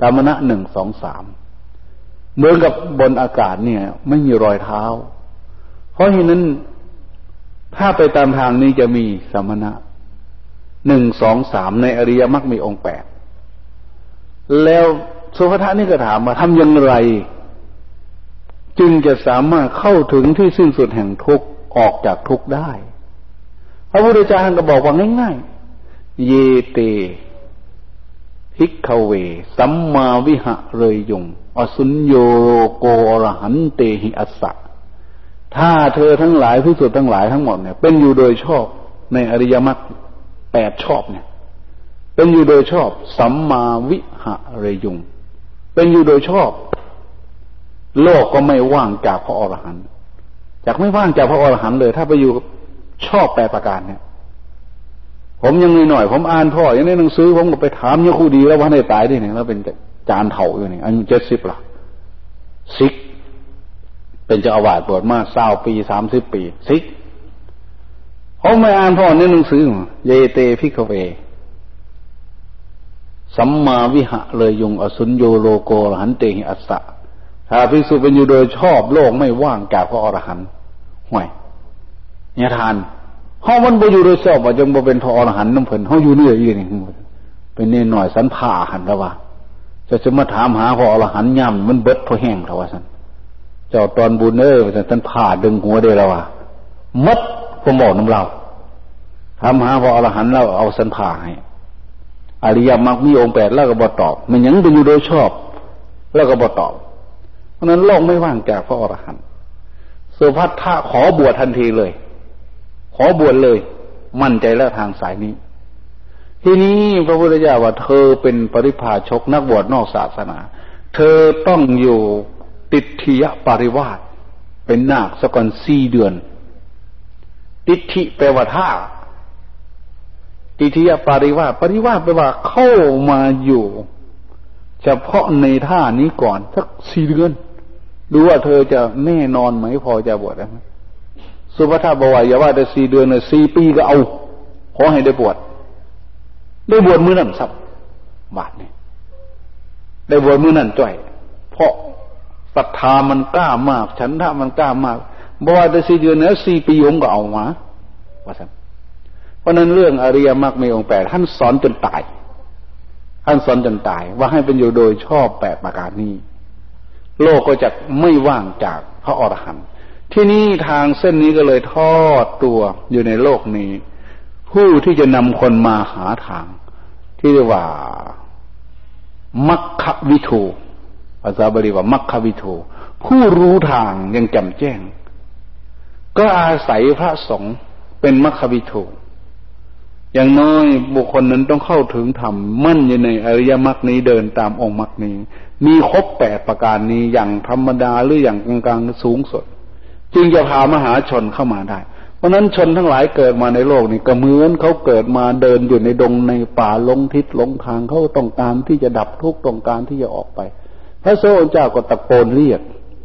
ตามณะหนึ่งสองสามเหมือนกับบนอากาศเนี่ย ไม่มีรอยเท้า เพราะฉะนั้นถ้าไปตามทางนี้จะมีสมณะหนึ่งสองสามในอริยมรรคมีองค์แปดแล้วสุภทานี่ก็ถามว่าทำอย่างไร จึงจะสามารถเข้าถึงที่สิ้นสุดแห่งทุกข์ออกจากทุกข์ได้ พระพุทธเจ้าก็บอกว่าง่ายๆ เยเตพิกเว สัมมาวิหะเรยยง อสุญโยโกอรหันเตหิอัสสะ ถ้าเธอทั้งหลายพิสุทธ์ทั้งหลายทั้งหมดเนี่ย เป็นอยู่โดยชอบในอริยมรรคแปดชอบเนี่ย เป็นอยู่โดยชอบ สัมมาวิหะเรยุง เป็นอยู่โดยชอบ โลกก็ไม่ว่างจากพระอรหันต์จากไม่ว่างจากพระอรหันต์เลย ถ้าไปอยู่ชอบแปดประการเนี่ย ผมยังหน่อยผมอ่านพ่อยังในหนังสือผมก็ไปถามยคูดีแล้วว่าในตายได้ไหนแล้วเป็นจานเถ่าอยู่นี่อายุเจ็ดสิบละซิก เป็นเจ้าอาวาสบวชมาเศร้าปีสามสิบปีซิกผมไม่อ่านพ่อในหนังสือเยเตพิกเวสัมมาวิหะเลยยุงอสุญโยโลโกรหันเตหิอัสสะ ถ้าพิสุเป็นอยู่โดยชอบโลกไม่ว่างจากพระอรหันต์ห่วยเนี่ยทานเฮามันบ่อยู่โดยชอบว่าจงบ่เป็นพระอรหันต์น้ำเพิ่นเฮาอยู่เรื่อยอยู่นี่เป็นเน่หน่อยสันผ่าหันและว่าจะจะมาถามหาพออรหันย่ำมันเบิดพอแห้งเถอะวะสันเจ้าตอนบุญเอ้ยท่านผ่าดึงหัวเดียวเราอะมัดพมบอกน้ำเราถามหาพออรหันเราเอาสันผ่าให้อริยมรรคมีองค์แปดแล้วก็บอตอบ มันยังเป็นอยู่โดยชอบ แล้วก็บอตอบ ราะนั้นโลกไม่ว่างจากพระอรหันต์สุภัททะขอบวชทันทีเลย ขอบวชเลย มั่นใจแล้วทางสายนี้ ทีนี้พระพุทธเจ้าว่าเธอเป็นปริพาชกนักบวชนอกศาสนา เธอต้องอยู่ติทิยปริวาสเป็นนาคสก่อนสี่เดือน ติทิแปลว่าท่าติทิยปริวาสปริวาสแปลว่าเข้ามาอยู่ เฉพาะในท่านี้ก่อนสักสี่เดือน ดูว่าเธอจะแน่นอนไหมพอจะบวชไหมสุภาพบอกว่าอย่าว่าแต่สี่เดือนเลยสี่ปีก็เอา ขอให้ได้บวชได้บวชมือนั่นสับบาทนี่ได้บวชมือนั่นจ่อย เพราะศรัทธามันกล้ามาก ฉันทะมันกล้ามากบอกว่าแต่สี่เดือนแล้วสี่ปีผมก็เอามาว่าสันเพราะนั้นเรื่องอริยมรรคมีองค์แปดท่านสอนจนตายท่านสอนจนตายว่าให้เป็นอยู่โดยชอบแปดประการนี้ โลกก็จะไม่ว่างจากพระอรหันต์ที่นี่ทางเส้นนี้ก็เลยทอดตัวอยู่ในโลกนี้ ผู้ที่จะนำคนมาหาทาง ที่เรียกว่ามัคควิทูภาษาบาลีว่ามัคควิทูผู้รู้ทางยังจำแจ้ง ก็อาศัยพระสงฆ์เป็นมัคควิทูอย่างน้อยบุคคลนั้นต้องเข้าถึงธรรมมั่นอยู่ในอริยมรรคนี้เดินตามองค์มรรคนี้ มีครบแปดประการนี้อย่างธรรมดาหรืออย่างกลางๆสูงสุดจึงจะพามหาชนเข้ามาได้ เพราะนั้นชนทั้งหลายเกิดมาในโลกนี้ก็เหมือนเขาเกิดมาเดินอยู่ในดงในป่าลงทิศลงทางเขาต้องการที่จะดับทุกข์ต้องการที่จะออกไป พระโซเจ้าก็ตะโกนเรียก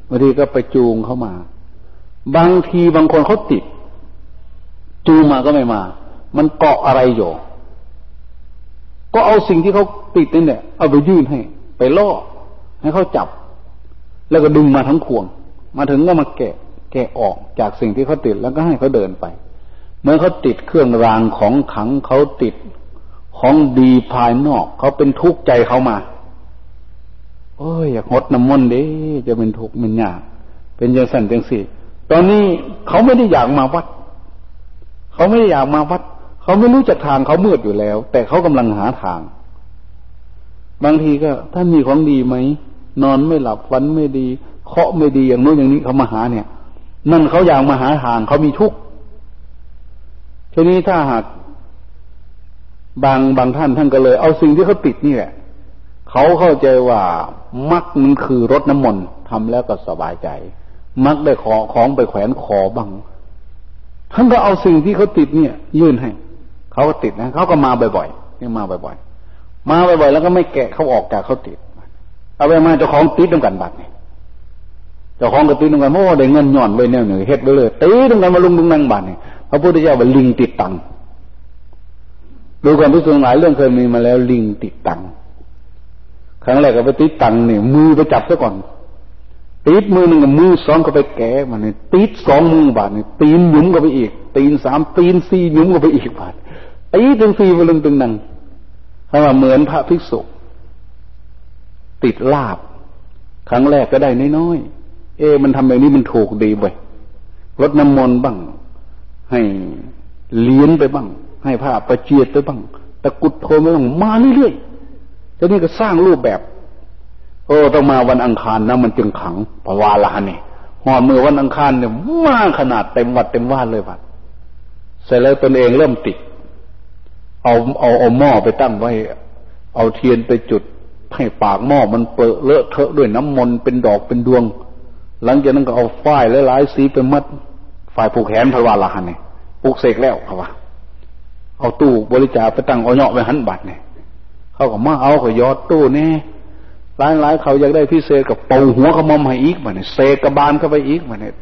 บางทีก็ไปจูงเข้ามา บางทีบางคนเขาติด จูงมาก็ไม่มา มันเกาะอะไรอยู่ก็เอาสิ่งที่เขาติดนี่เนี่ยเอาไปยื่นให้ ไปล่อ ให้เขาจับ แล้วก็ดึงมาทั้งควง มาถึงก็มาแกะ แกะออกจากสิ่งที่เขาติดแล้วก็ให้เขาเดินไป เมื่อเขาติดเครื่องรางของขังเขาติดของดีภายนอก เขาเป็นทุกข์ใจเขามาโอ้ยอยากหดน้ำมนต์ดิจะเป็นทุกข์มันยากเป็นยังสั่นจังสี่ ตอนนี้เขาไม่ได้อยากมาวัด เขาไม่ได้อยากมาวัด เขาไม่รู้จักทางเขามืดอยู่แล้ว แต่เขากำลังหาทาง บางทีก็ท่านมีของดีไหม นอนไม่หลับฝันไม่ดี เคาะไม่ดีอย่างโน้นอย่างนี้เขามาหาเนี่ย นั่นเขาอยากมาหาทางเขามีทุกข์ทีนี้ถ้าหากบางบางท่านท่านก็เลย เอาสิ่งที่เขาติดนี่แหละเขาเข้าใจว่ามักมันคือรถน้ำมนต์ทำแล้วก็สบายใจมักได้ขอของไปแขวนคอบังท่านก็เอาสิ่งที่เขาติดเนี่ย ยื่นให้ เขาก็ติดนะเขาก็มาบ่อยๆนี่มาบ่อยๆมาบ่อยๆแล้วก็ไม่แกะเขาออกจากเขาติด เอาไปมาเจ้าของติดต้องกันบัตรเนี่ยเจ้าของก็ตีตรงกันโอ้ได้เงินย่อนไว้แนวหนึ่งเฮ็ดไปเลยตีตรงกันมาลุงลุงนั่งบานเนี่ยพระพุทธเจ้าว่าลิงติดตังดูความพิสูจน์หลายเรื่องเคยมีมาแล้วลิงติดตังครั้งแรกก็ไปติดตังเนี่ยมือไปจับซะก่อนตีดมือหนึ่งกับมือสองก็ไปแกะมันเนี่ยตีดสองมือบาทเนี่ยตีนหยุมก็ไปอีก ตีนสามตีนสี่หยุมก็ไปอีกบาทตีถึงสี่ไปลึงตึงนั่งเขาะว่าเหมือนพระภิกษุ ติดลาบ ครั้งแรกก็ได้น้อยๆเอ๊มันทำแบบนี้มันถูกดีไปรดน้ำมนต์บ้าง ให้เลี้ยนไปบ้าง ให้ผ้าประเจียดไปบ้างตะกุดโทไม่บ้างมาเรื่อยๆทีนี้ก็สร้างรูปแบบโอ้ต้องมาวันอังคารนะมันจึงขังพวาลาเนี่ยหอมือวันอังคารเนี่ยมากขนาดเต็มวัดเต็มว่านเลยวัดเสร็จแล้วตนเองเริ่มติด เอาเอาเอาหม้อไปตั้งไว้ เอาเทียนไปจุด ให้ปากหม้อมันเปรอะเลอะเทอะด้วยน้ำมนต์เป็นดอกเป็นดวง หลังจากนั้นก็เอาฝ้ายหลายๆสีไปมัดฝ่ายผูกแขนพระวาลาหันเนี่ยปลูกเสกแล้วเขาว่าเอาตู้บริจาคไปตั้งเอาเนาะไปหันบัตรเนี่ยเขาก็มาเอาเขายอดตู้นี่หลายหลายเขาอยากได้พิเศษกับเป่าหัวขมอมให้อีกมาเนี่ยเสกกระบาลเข้าไปอีกมาเนี่ย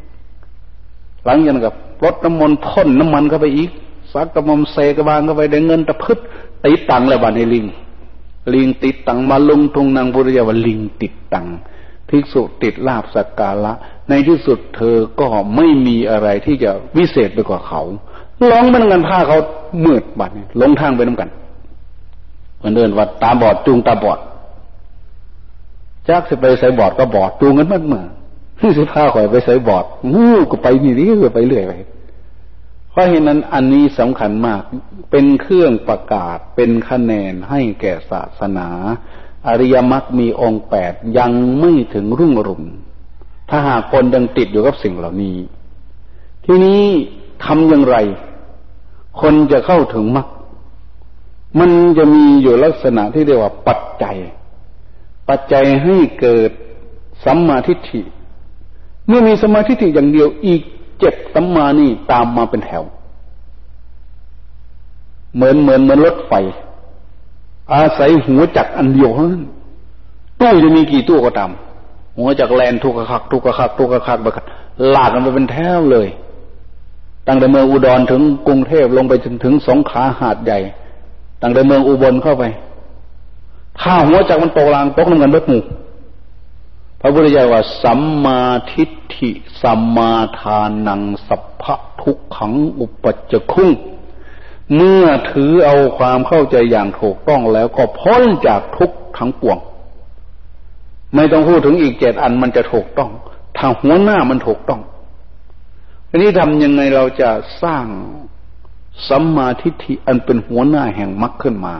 หลังจากนั้นกับรถน้ำมนต์พ่นน้ำมันเข้าไปอีกซักกระมอมเสกกระบาลเข้าไปได้เงินตะพึดติดตังแล้วบัตรในลิง ลิงติดตังมาลงทงนางบุริยาวลิงติดตังภิกษุติดลาบสักการะ ในที่สุดเธอก็ไม่มีอะไรที่จะวิเศษไปกว่าเขาลองไปน้ำกันผ้าเขามืดบัดลงทางไปน้ำกันเหมือนเดินวัดตาบอดจูงตาบอดจักสิไปใส่บอดก็บอดตูเงินมันมาที่สิพาข่อยไปใส่บอดงูก็ไปนี่นี่ก็ไปเรื่อยไป เพราะเหตุนั้นอันนี้สำคัญมาก เป็นเครื่องประกาศ เป็นคะแนนให้แก่ศาสนา อริยมรรคมีองค์แปดยังไม่ถึงรุ่งรุ่งถ้าหากคนยังติดอยู่กับสิ่งเหล่านี้ ทีนี้ทำอย่างไร คนจะเข้าถึงมรรค มันจะมีอยู่ลักษณะที่เรียกว่าปัจจัย ปัจจัยให้เกิดสัมมาทิฏฐิ เมื่อมีสมาธิฏฐิอย่างเดียวอีก เจ็ดสัมมานี่ตามมาเป็นแถว เหมือนเหมือนเหมือนรถไฟ อาศัยหัวจักอันเดียวเท่านั้นตู้จะมีกี่ตู้ก็ตาม หัวจักแลนทุกขักทุกขักทุกขักบักลากกันไปเป็นแถวเลย ตั้งแต่เมืองอุดรถึงกรุงเทพลงไปจนถึงสงขาหาดใหญ่ ตั้งแต่เมืองอุบลเข้าไป ถ้าหัวจักมันตกลางตกน้ำกันเบิดหมู่ ระพุทธเจ้าว่า สัมมาทิฏฐิสัมมาทานังสัพพะทุกขังอุปจคุงเมื่อถือเอาความเข้าใจอย่างถูกต้องแล้วก็พ้นจากทุกทั้งปวง ไม่ต้องพูดถึงอีกเจ็ดอันมันจะถูกต้องถ้าหัวหน้ามันถูกต้องทีนี้ทำยังไงเราจะสร้างสัมมาทิฏฐิอันเป็นหัวหน้าแห่งมรรคขึ้นมา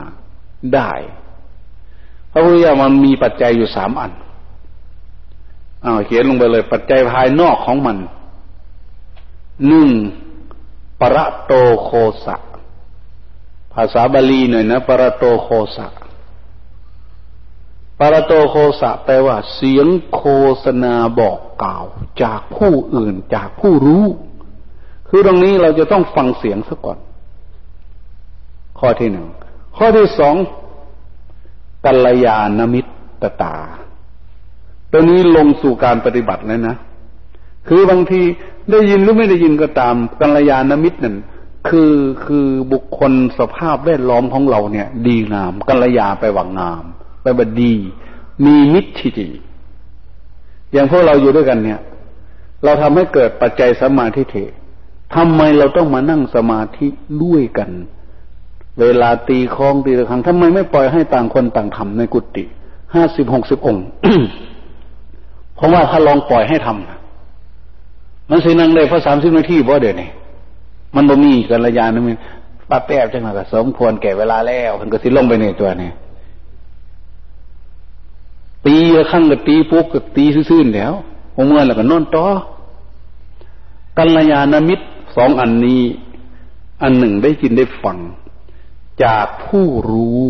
ได้ พระพุทธเจ้ามันมีปัจจัยอยู่สามอัน อ้าเขียนลงไปเลย ปัจจัยภายนอกของมันหนึ่งประโตโคสะ ภาษาบาลีหน่อยนะประโตโคสะปรโตโคสะแปลว่า เสียงโฆษณาบอกกล่าว จากผู้อื่นจากผู้รู้ คือตรงนี้เราจะต้องฟังเสียงซะก่อน ข้อที่หนึ่ง ข้อที่สองกัลยาณมิตรตา ตัวนี้ลงสู่การปฏิบัติแล้วนะ คือบางทีได้ยินหรือไม่ได้ยินก็ตามกัลยาณมิตรนั่นคือคือบุคคลสภาพแวดล้อมของเราเนี่ย ดีงามกัลยาไปหวังงาม ไปบดี มีมิตรที่ดีอย่างพวกเราอยู่ด้วยกันเนี่ย เราทำให้เกิดปัจจัยสมาธิเถทำไมเราต้องมานั่งสมาธิด้วยกัน เวลาตีคองตีระฆังทำไมไม่ปล่อยให้ต่างคนต่างทำในกุฏิห้าสิบหกสิบองค์ เพราะว่าถ้าลองปล่อยให้ทำมันสินั่งได้พระสามสิบนาทีบ่เดี๋ยวนี้มันบ่มีกันระยะนึงป้าแป๊บจังหวะก็สมควรแก่เวลาแล้วมันก็สิลงไปในตัวนี่ตีละครั้งก็ตีปุ๊บก็ตีซื่อๆแล้วพอเมื่อแล้วก็นอนต่อกัลยาณมิตรสองอันนี้ อันหนึ่งได้ยินได้ฟัง จากผู้รู้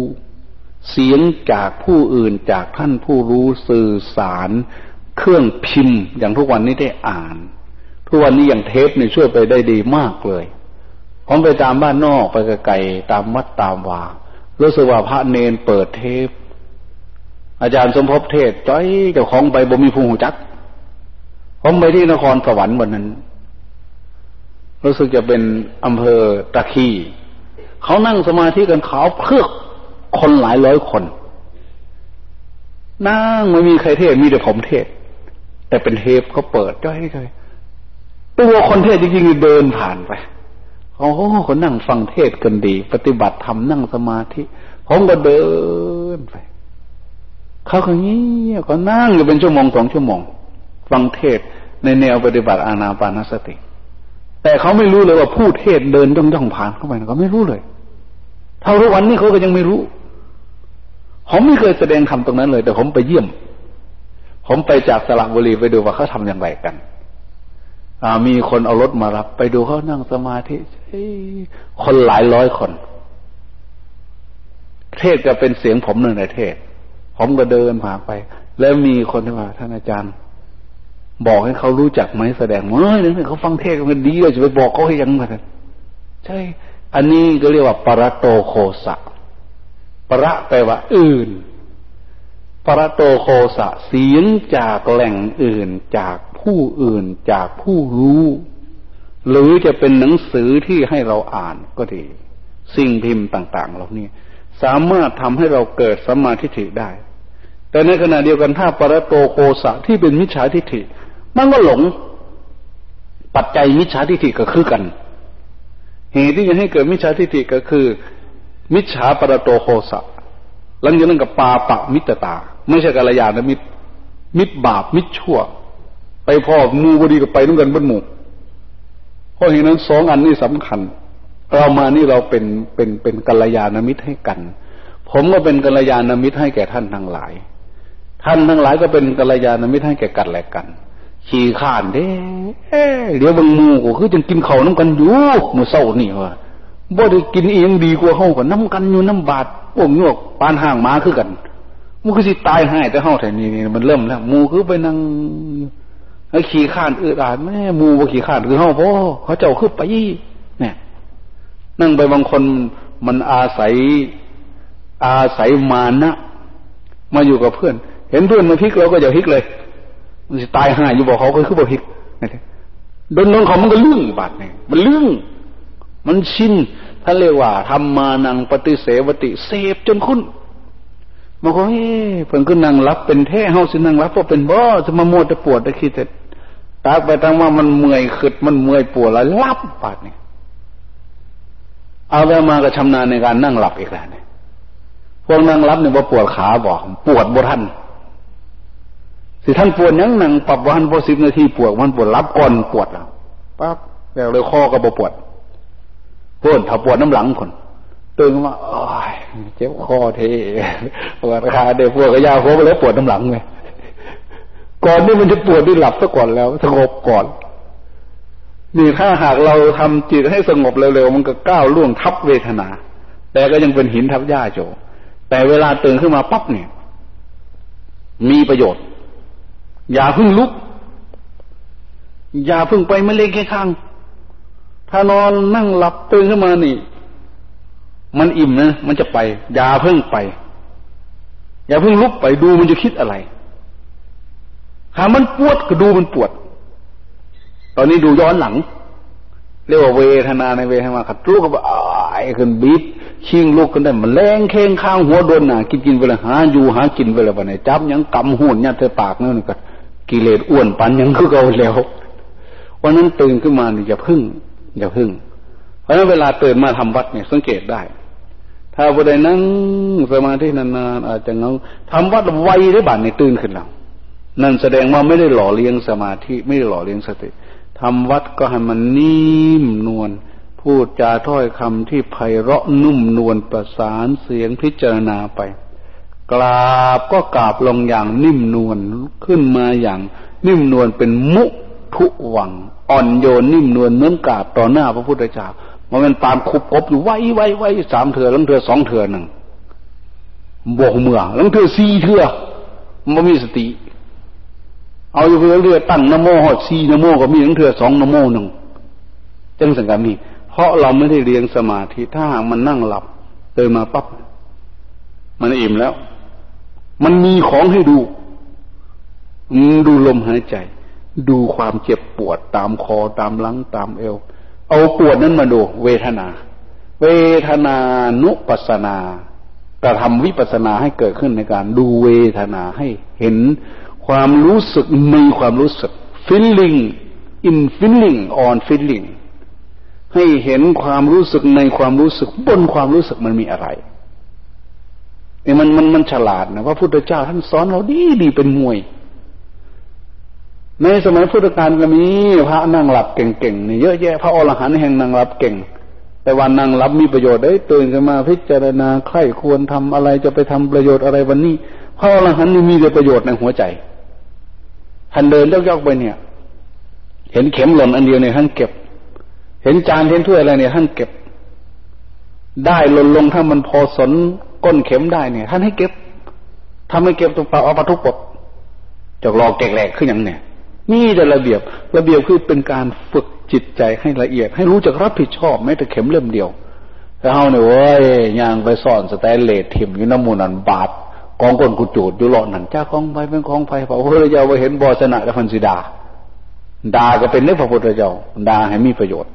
เสียงจากผู้อื่นจากท่านผู้รู้สื่อสาร เครื่องพิมพ์อย่างทุกวันนี้ได้อ่าน ทุกวันนี้อย่างเทปเนี่ยช่วยไปได้ดีมากเลยผมไปตามบ้านนอกไปไกลๆตามวัดตามวารู้สึกว่าพระเนนเปิดเทป อาจารย์สมภพเทศจ้อยเจ้าของไปบ่มีภูหูจักผมไปที่นครสวรรค์วันนั้น รู้สึกจะเป็นอำเภอตะคีเขานั่งสมาธิกันขาวเพื่อคนหลายร้อยคนนั่งไม่มีใครเทศมีแต่ผมเทศ แต่เป็นเทปเขาเปิดจ้อยจ้อยตัวคนเทศจริงๆเดินผ่านไปโอ้คนนั่งฟังเทศกันดี ปฏิบัติทำนั่งสมาธิผมก็เดินไปเขาคนนี้ก็นั่งอยู่เป็นชั่วโมงสองชั่วโมง ฟังเทศในแนวปฏิบัติอานาปานสติ แต่เขาไม่รู้เลยว่าผู้เทศเดินย่องย่องผ่านเข้าไปเขาไม่รู้เลย เท่าทุกวันนี้เขาก็ยังไม่รู้ ผมไม่เคยแสดงธรรมตรงนั้นเลย แต่ผมไปเยี่ยม ผมไปจากสระบุรีไปดูว่าเขาทำอย่างไรกันมีคนเอารถมารับ ไปดูเขานั่งสมาธิคนหลายร้อยคน เทศก็เป็นเสียงผมหนึ่งในเทศ ผมก็เดินผ่านไป แล้วมีคนที่ว่าท่านอาจารย์ บอกให้เขารู้จักไหมแสดงเฮ้ยนี่เขาฟังเทศกันดีเลยจะไปบอกเขาให้ยังไงใช่ อันนี้ก็เรียกว่า ปรโตโคสะ ประแปลว่า อื่น ปรโตโคสะเสียงจากแหล่งอื่นจากผู้อื่นจากผู้รู้ หรือจะเป็นหนังสือที่ให้เราอ่านก็ดี สิ่งพิมพ์ต่างๆเหล่านี้สามารถทำให้เราเกิดสมาธิิได้ แต่ในขณะเดียวกันถ้าปรโตโคสะที่เป็นมิจฉาทิฏฐิ มันก็หลง ปัจจัยมิจฉาทิฏฐิก็คือกัน เหตุที่จะให้เกิดมิจฉาทิฏฐิก็คือ มิจฉาปรโตโคสะหลังจากนั้นกับปาปะมิตรตา ไม่ใช่กัลยาณมิตร มิตรบาปมิตรชั่ว ไปพ่อมูบดีกับไปด้วยกันบนหมู่เพราะเหตุนั้นสองอันนี้สำคัญ เรามานี่เราเป็นเป็นเป็นกัลยาณมิตรให้กัน ผมก็เป็นกัลยาณมิตรให้แก่ท่านทั้งหลาย ท่านทั้งหลายก็เป็นกัลยาณมิตรให้แก่กันและกัน ขี่ข้านเด้เดี๋ยวบางมูก็คือจะกินเขาน้ำกันอยู่มือเศร้านี่ว่าบ่ได้กินเองดีกว่าเฮากันน้ำกันอยู่น้ำบาดพวกยวกปานห่างมาคือกัน มูคือสิตายให้แต่เฮาแถวนี้นี่มันเริ่มแล้วมูคือไปนั่งไอ้ขี่ข้านอืดอาดแม่มูบ่ขี่ข้านคือเฮาพ่อเขาเจ้าคือไปเนี่ย นั่งไปบางคนมันอาศัย อาศัยมานะมาอยู่กับเพื่อน เห็นเพื่อนมาพิกเราก็จะพิกเลย มันจะตายห่าอยู่บอกเขาก็คือบอกพิกโดนน้องเขามันก็ลื่งบาดเนี่ยมันลื่งมันชินท่านเรียกว่าทำมานังปฏิเสวติเสพจนคุ้น บางคนเฮ้เพิ่งขึ้นนั่งรับเป็นแท้เฮาสินั่งรับเพราะเป็นบ่จะมาโมดจะปวดจะคิดแต่ตากไปตั้งว่ามันเมื่อยขึ้นมันเมื่อยปวดแล้วรับปาดเนี่ยเอาไปมาก็ชำนาญในการนั่งหลับอีกแล้วเนี่ยพวกนั่งรับเนี่ยว่าปวดขาบอกปวดบ่ท่านสิท่านปวดยังนั่งปรับวันพอสิบนาทีปวดมันปวดรับก่อนปวดแล้วปั๊บแล้วเลยข้อก็บ่ปวดปวดถ้าปวดน้ำหลังคน ตื่นมาโอ้ยเจ็บคอเทปวดขาเดี๋ยวปวดกระยาโค้งแล้วปวดน้ำหลังไงก่อนนี่มันจะปวดที่หลับซะก่อนแล้วสงบก่อนนี่ถ้าหากเราทำจิตให้สงบเร็วๆมันก็ก้าวล่วงทับเวทนา แต่ก็ยังเป็นหินทับหญ้าโจ แต่เวลาตื่นขึ้นมาปั๊บเนี่ย มีประโยชน์ อย่าพึ่งลุก อย่าพึ่งไปไม่เล่นแค่ข้าง ถ้านอนนั่งหลับตื่นขึ้นมานี่ มันอิ่มนะมันจะไปอย่าเพิ่งไป อย่าเพิ่งลุกไปดูมันจะคิดอะไรหามันปวดก็ดูมันปวด ตอนนี้ดูย้อนหลัง เรียกว่าเวทนาในเวทนาขัดรู้ก็ว่าไอ้ขึ้นบีบชิงลูกกันได้มันแรงเค้งข้างหัวโดนหน่ะกินกินไปเลยหาอยู่หากินไปเลยวันไหนจับยังกำหุ่นเนี่ยเธอปากนั่นก็กิเลสอ้วนปันยังคือเก่าแล้ววันนั้นตื่นขึ้นมานี่อย่าพึ่ง อย่าพึ่ง เพราะฉะนั้นเวลาตื่นมาทำวัดเนี่ยสังเกตได้ ถ้าผู้ใดนั่งสมาธินานๆอาจจะเงาทำวัดไวได้บาดในตื่นขึ้นแล้วนั่นแสดงว่าไม่ได้หล่อเลี้ยงสมาธิไม่ได้หล่อเลี้ยงสติทำวัดก็ให้มันนิ่มนวลพูดจาถ้อยคำที่ไพเราะนุ่มนวลประสานเสียงพิจารณาไป กราบก็กราบลงอย่างนิ่มนวลขึ้นมาอย่างนิ่มนวลเป็นมุทุวัง อ่อนโยนนิ่มนวลเหมือนกราบต่อหน้าพระพุทธเจ้า มันเป็นปามคุบกบอยู่ไว้ไว้ไว้สามเถื่อลังเถื่อสองเถื่อหนึ่งบวกเมื่อลังเถื่อสี่เถื่อมันมีสติ เอาอยู่เพื่อเรือตั้งนโมหอดสี่นโมก็มีลังเถื่อสองนโมหนึ่งจังสังกัดมีเพราะเราไม่ได้เรียนสมาธิถ้ามันนั่งหลับเติมมาปั๊บมันอิ่มแล้ว มันมีของให้ดู ดูลมหายใจ ดูความเจ็บปวดตามคอตามหลังตามเอว เอาปวดนั้นมาดู เวทนา เวทนานุปัสนากระทำวิปัสนาให้เกิดขึ้นในการดูเวทนาให้เห็นความรู้สึกในความรู้สึก feeling in feeling on feeling ให้เห็นความรู้สึกในความรู้สึกบนความรู้สึกมันมีอะไรเนี่ยมันมันมันฉลาดนะพระพุทธเจ้าท่านสอนเราดีดีเป็นมวย ในสมัยพุทธกาลก็มีพระนั่งหลับเก่งๆนี่เยอะแยะพระอรหันต์แห่งนั่งหลับเก่ง แต่วันนั่งหลับมีประโยชน์ได้ตื่นขึ้นมาพิจารณาใครควรทำอะไรจะไปทำประโยชน์อะไรวันนี้พระอรหันต์นี่มีแต่ประโยชน์ในหัวใจท่านเดินยอกๆไปเนี่ย เห็นเข็มหล่นอันเดียวเนี่ยท่านเก็บ เห็นจานเห็นถ้วยอะไรเนี่ยท่านเก็บ ได้หล่นลงถ้ามันพอสนก้นเข็มได้เนี่ย ท่านให้เก็บทำให้เก็บตัวเปล่าเอาปะทุกปดจอกรอแกกแหลกขึ้นอย่างเนี่ย นี่แต่ระเบียบ ระเบียบคือเป็นการฝึกจิตใจให้ละเอียด ให้รู้จักรับผิดชอบแม้แต่เข็มเล่มเดียวถ้าเฮาเนี่ยเว้ยยางไปซ่อนสแตนเลสทิมอยู่น้ำมูนันบาดกองก้นกุจูดอยู่หลอนั่นจ้ากองไปเป็นกองไฟพระพุทธเจ้าไปเห็นบอสนะและพันสิดาดาก็เป็นเรื่องพระพุทธเจ้าดาให้มีประโยชน์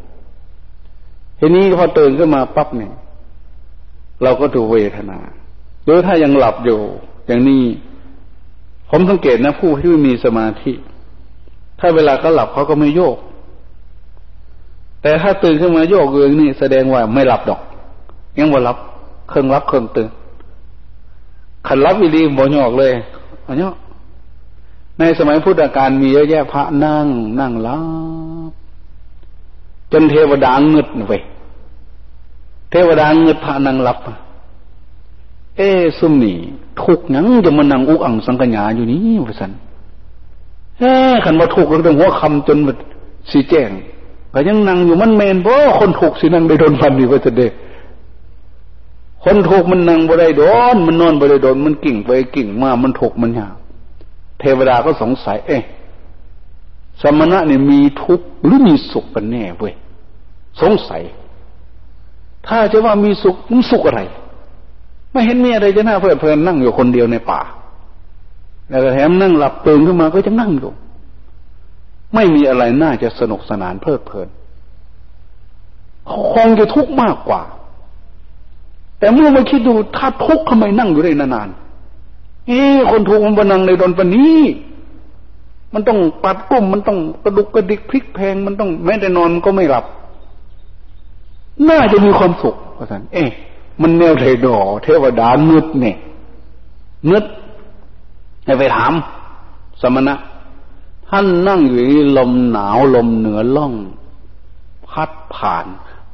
ทีนี้พอตื่นขึ้นมาปั๊บเนี่ยเราก็ดูเวทนาหรือถ้ายังหลับอยู่อย่างนี้ ผมสังเกตนะผู้ที่มีสมาธิ ถ้าเวลาเขาหลับเขาก็ไม่โยก แต่ถ้าตื่นขึ้นมาโยกเองนี่แสดงว่าไม่หลับดอก ยังว่าหลับ เครื่องรับเครื่องตื่นขันรับอีดีบ่ยอกเลยอันนี้ในสมัยพุทธกาลมีเยอะแยะพระนั่ง นั่งลับ จนเทวดาเงึดไปเทวดาเงึดพระนั่งลับเอ้ซุมนี่ทุกยังจะมานั่งอุกอังสังกัญญาอยู่นี่วะสัน เอ้ขันมาถูกแล้วถึงหัวคำจนมันสีแจ้งก็ยังนั่งอยู่มันเมนเพราะคนถูกสินั่งได้โดนฟันดีว่าจะเด็กคนถูกมันนั่งบ่ได้โดน มันนอนบ่ได้โดน มันกิ่งไปกิ่งมา มันถูกมันยากเทวดาก็สงสัย เอ๊ะสมณะเนี่ยมีทุกข์หรือมีสุขกันแน่เว้ยสงสัย ถ้าจะว่ามีสุขมันสุขอะไร ไม่เห็นมีอะไรจะน่าเพลิดเพลินนั่งอยู่คนเดียวในป่า แล้วแถมนั่งหลับตื่นขึ้นมาก็จะนั่งอยู่ไม่มีอะไรน่าจะสนุกสนานเพลิดเพลินคงจะทุกข์มากกว่า แต่เมื่อมาคิดดูถ้าทุกข์ทำไมนั่งอยู่ได้นานๆเอ้คนทุกข์มันบนังในดนปนี้ มันต้องปัดกุ้มมันต้องกระดุกกระดิกพลิกแพงมันต้องแม้แต่นอนก็ไม่หลับ น่าจะมีความสุขเพราะฉะนั้นเอ๊ะมันแนวไทดอเทวดาเงืดเนี่ยเงืด ให้ไปถาม สมณะ ท่านนั่งอยู่นี่ลมหนาวลมเหนือล่อง พัดผ่าน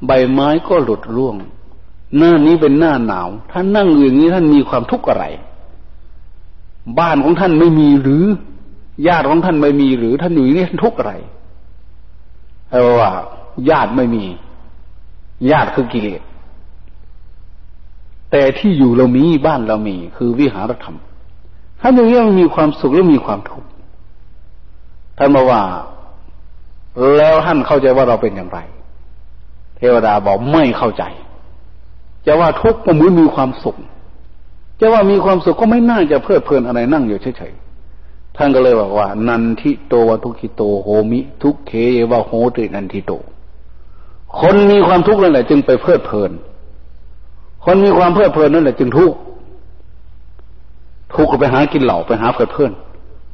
ใบไม้ก็หลุดร่วง หน้านี้เป็นหน้าหนาว ท่านนั่งอย่างนี้ท่านมีความทุกข์อะไร บ้านของท่านไม่มีหรือ ญาติของท่านไม่มีหรือ ท่านอยู่นี่ท่านทุกข์อะไรเออว่า ญาติไม่มี ญาติคือกิเลสแต่ที่อยู่เรามีบ้านเรามี คือวิหารธรรม ท่านอย่างนี้มันมีความสุขและมีความทุกข์ท่านมาว่า แล้วท่านเข้าใจว่าเราเป็นอย่างไร เทวดาบอกไม่เข้าใจ จะว่าทุกข์ก็เหมือนมีความสุข จะว่ามีความสุขก็ไม่น่าจะเพลิดเพลินอะไรนั่งอยู่เฉยๆท่านก็เลยบอกว่า นันทิโตวทุกิโตโหมิ ทุกเควาโหตินันทิโต คนมีความทุกข์นั่นแหละ จึงไปเพลิดเพลิน คนมีความเพลิดเพลินนั่นแหละจึงทุกข์ ทุกข์ไปหากินเหล่าไปหาเพลิดเพลิน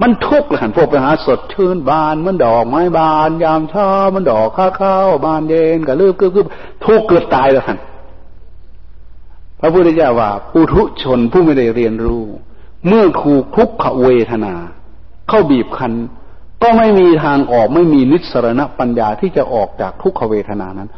มันทุกข์เลยหันพวกไปหาสดชื่นบานมันดอกไม้บานยามเช้ามันดอกข้าวข้าวบานเย็นกับลืบกึบกึบทุกข์เกิดตายแล้วหันพระพุทธเจ้าว่าปุถุชนผู้ไม่ได้เรียนรู้ เมื่อถูกทุกขเวทนา เข้าบีบคั้นก็ไม่มีทางออกไม่มีนิสรณปัญญาที่จะออกจากทุกขเวทนานั้น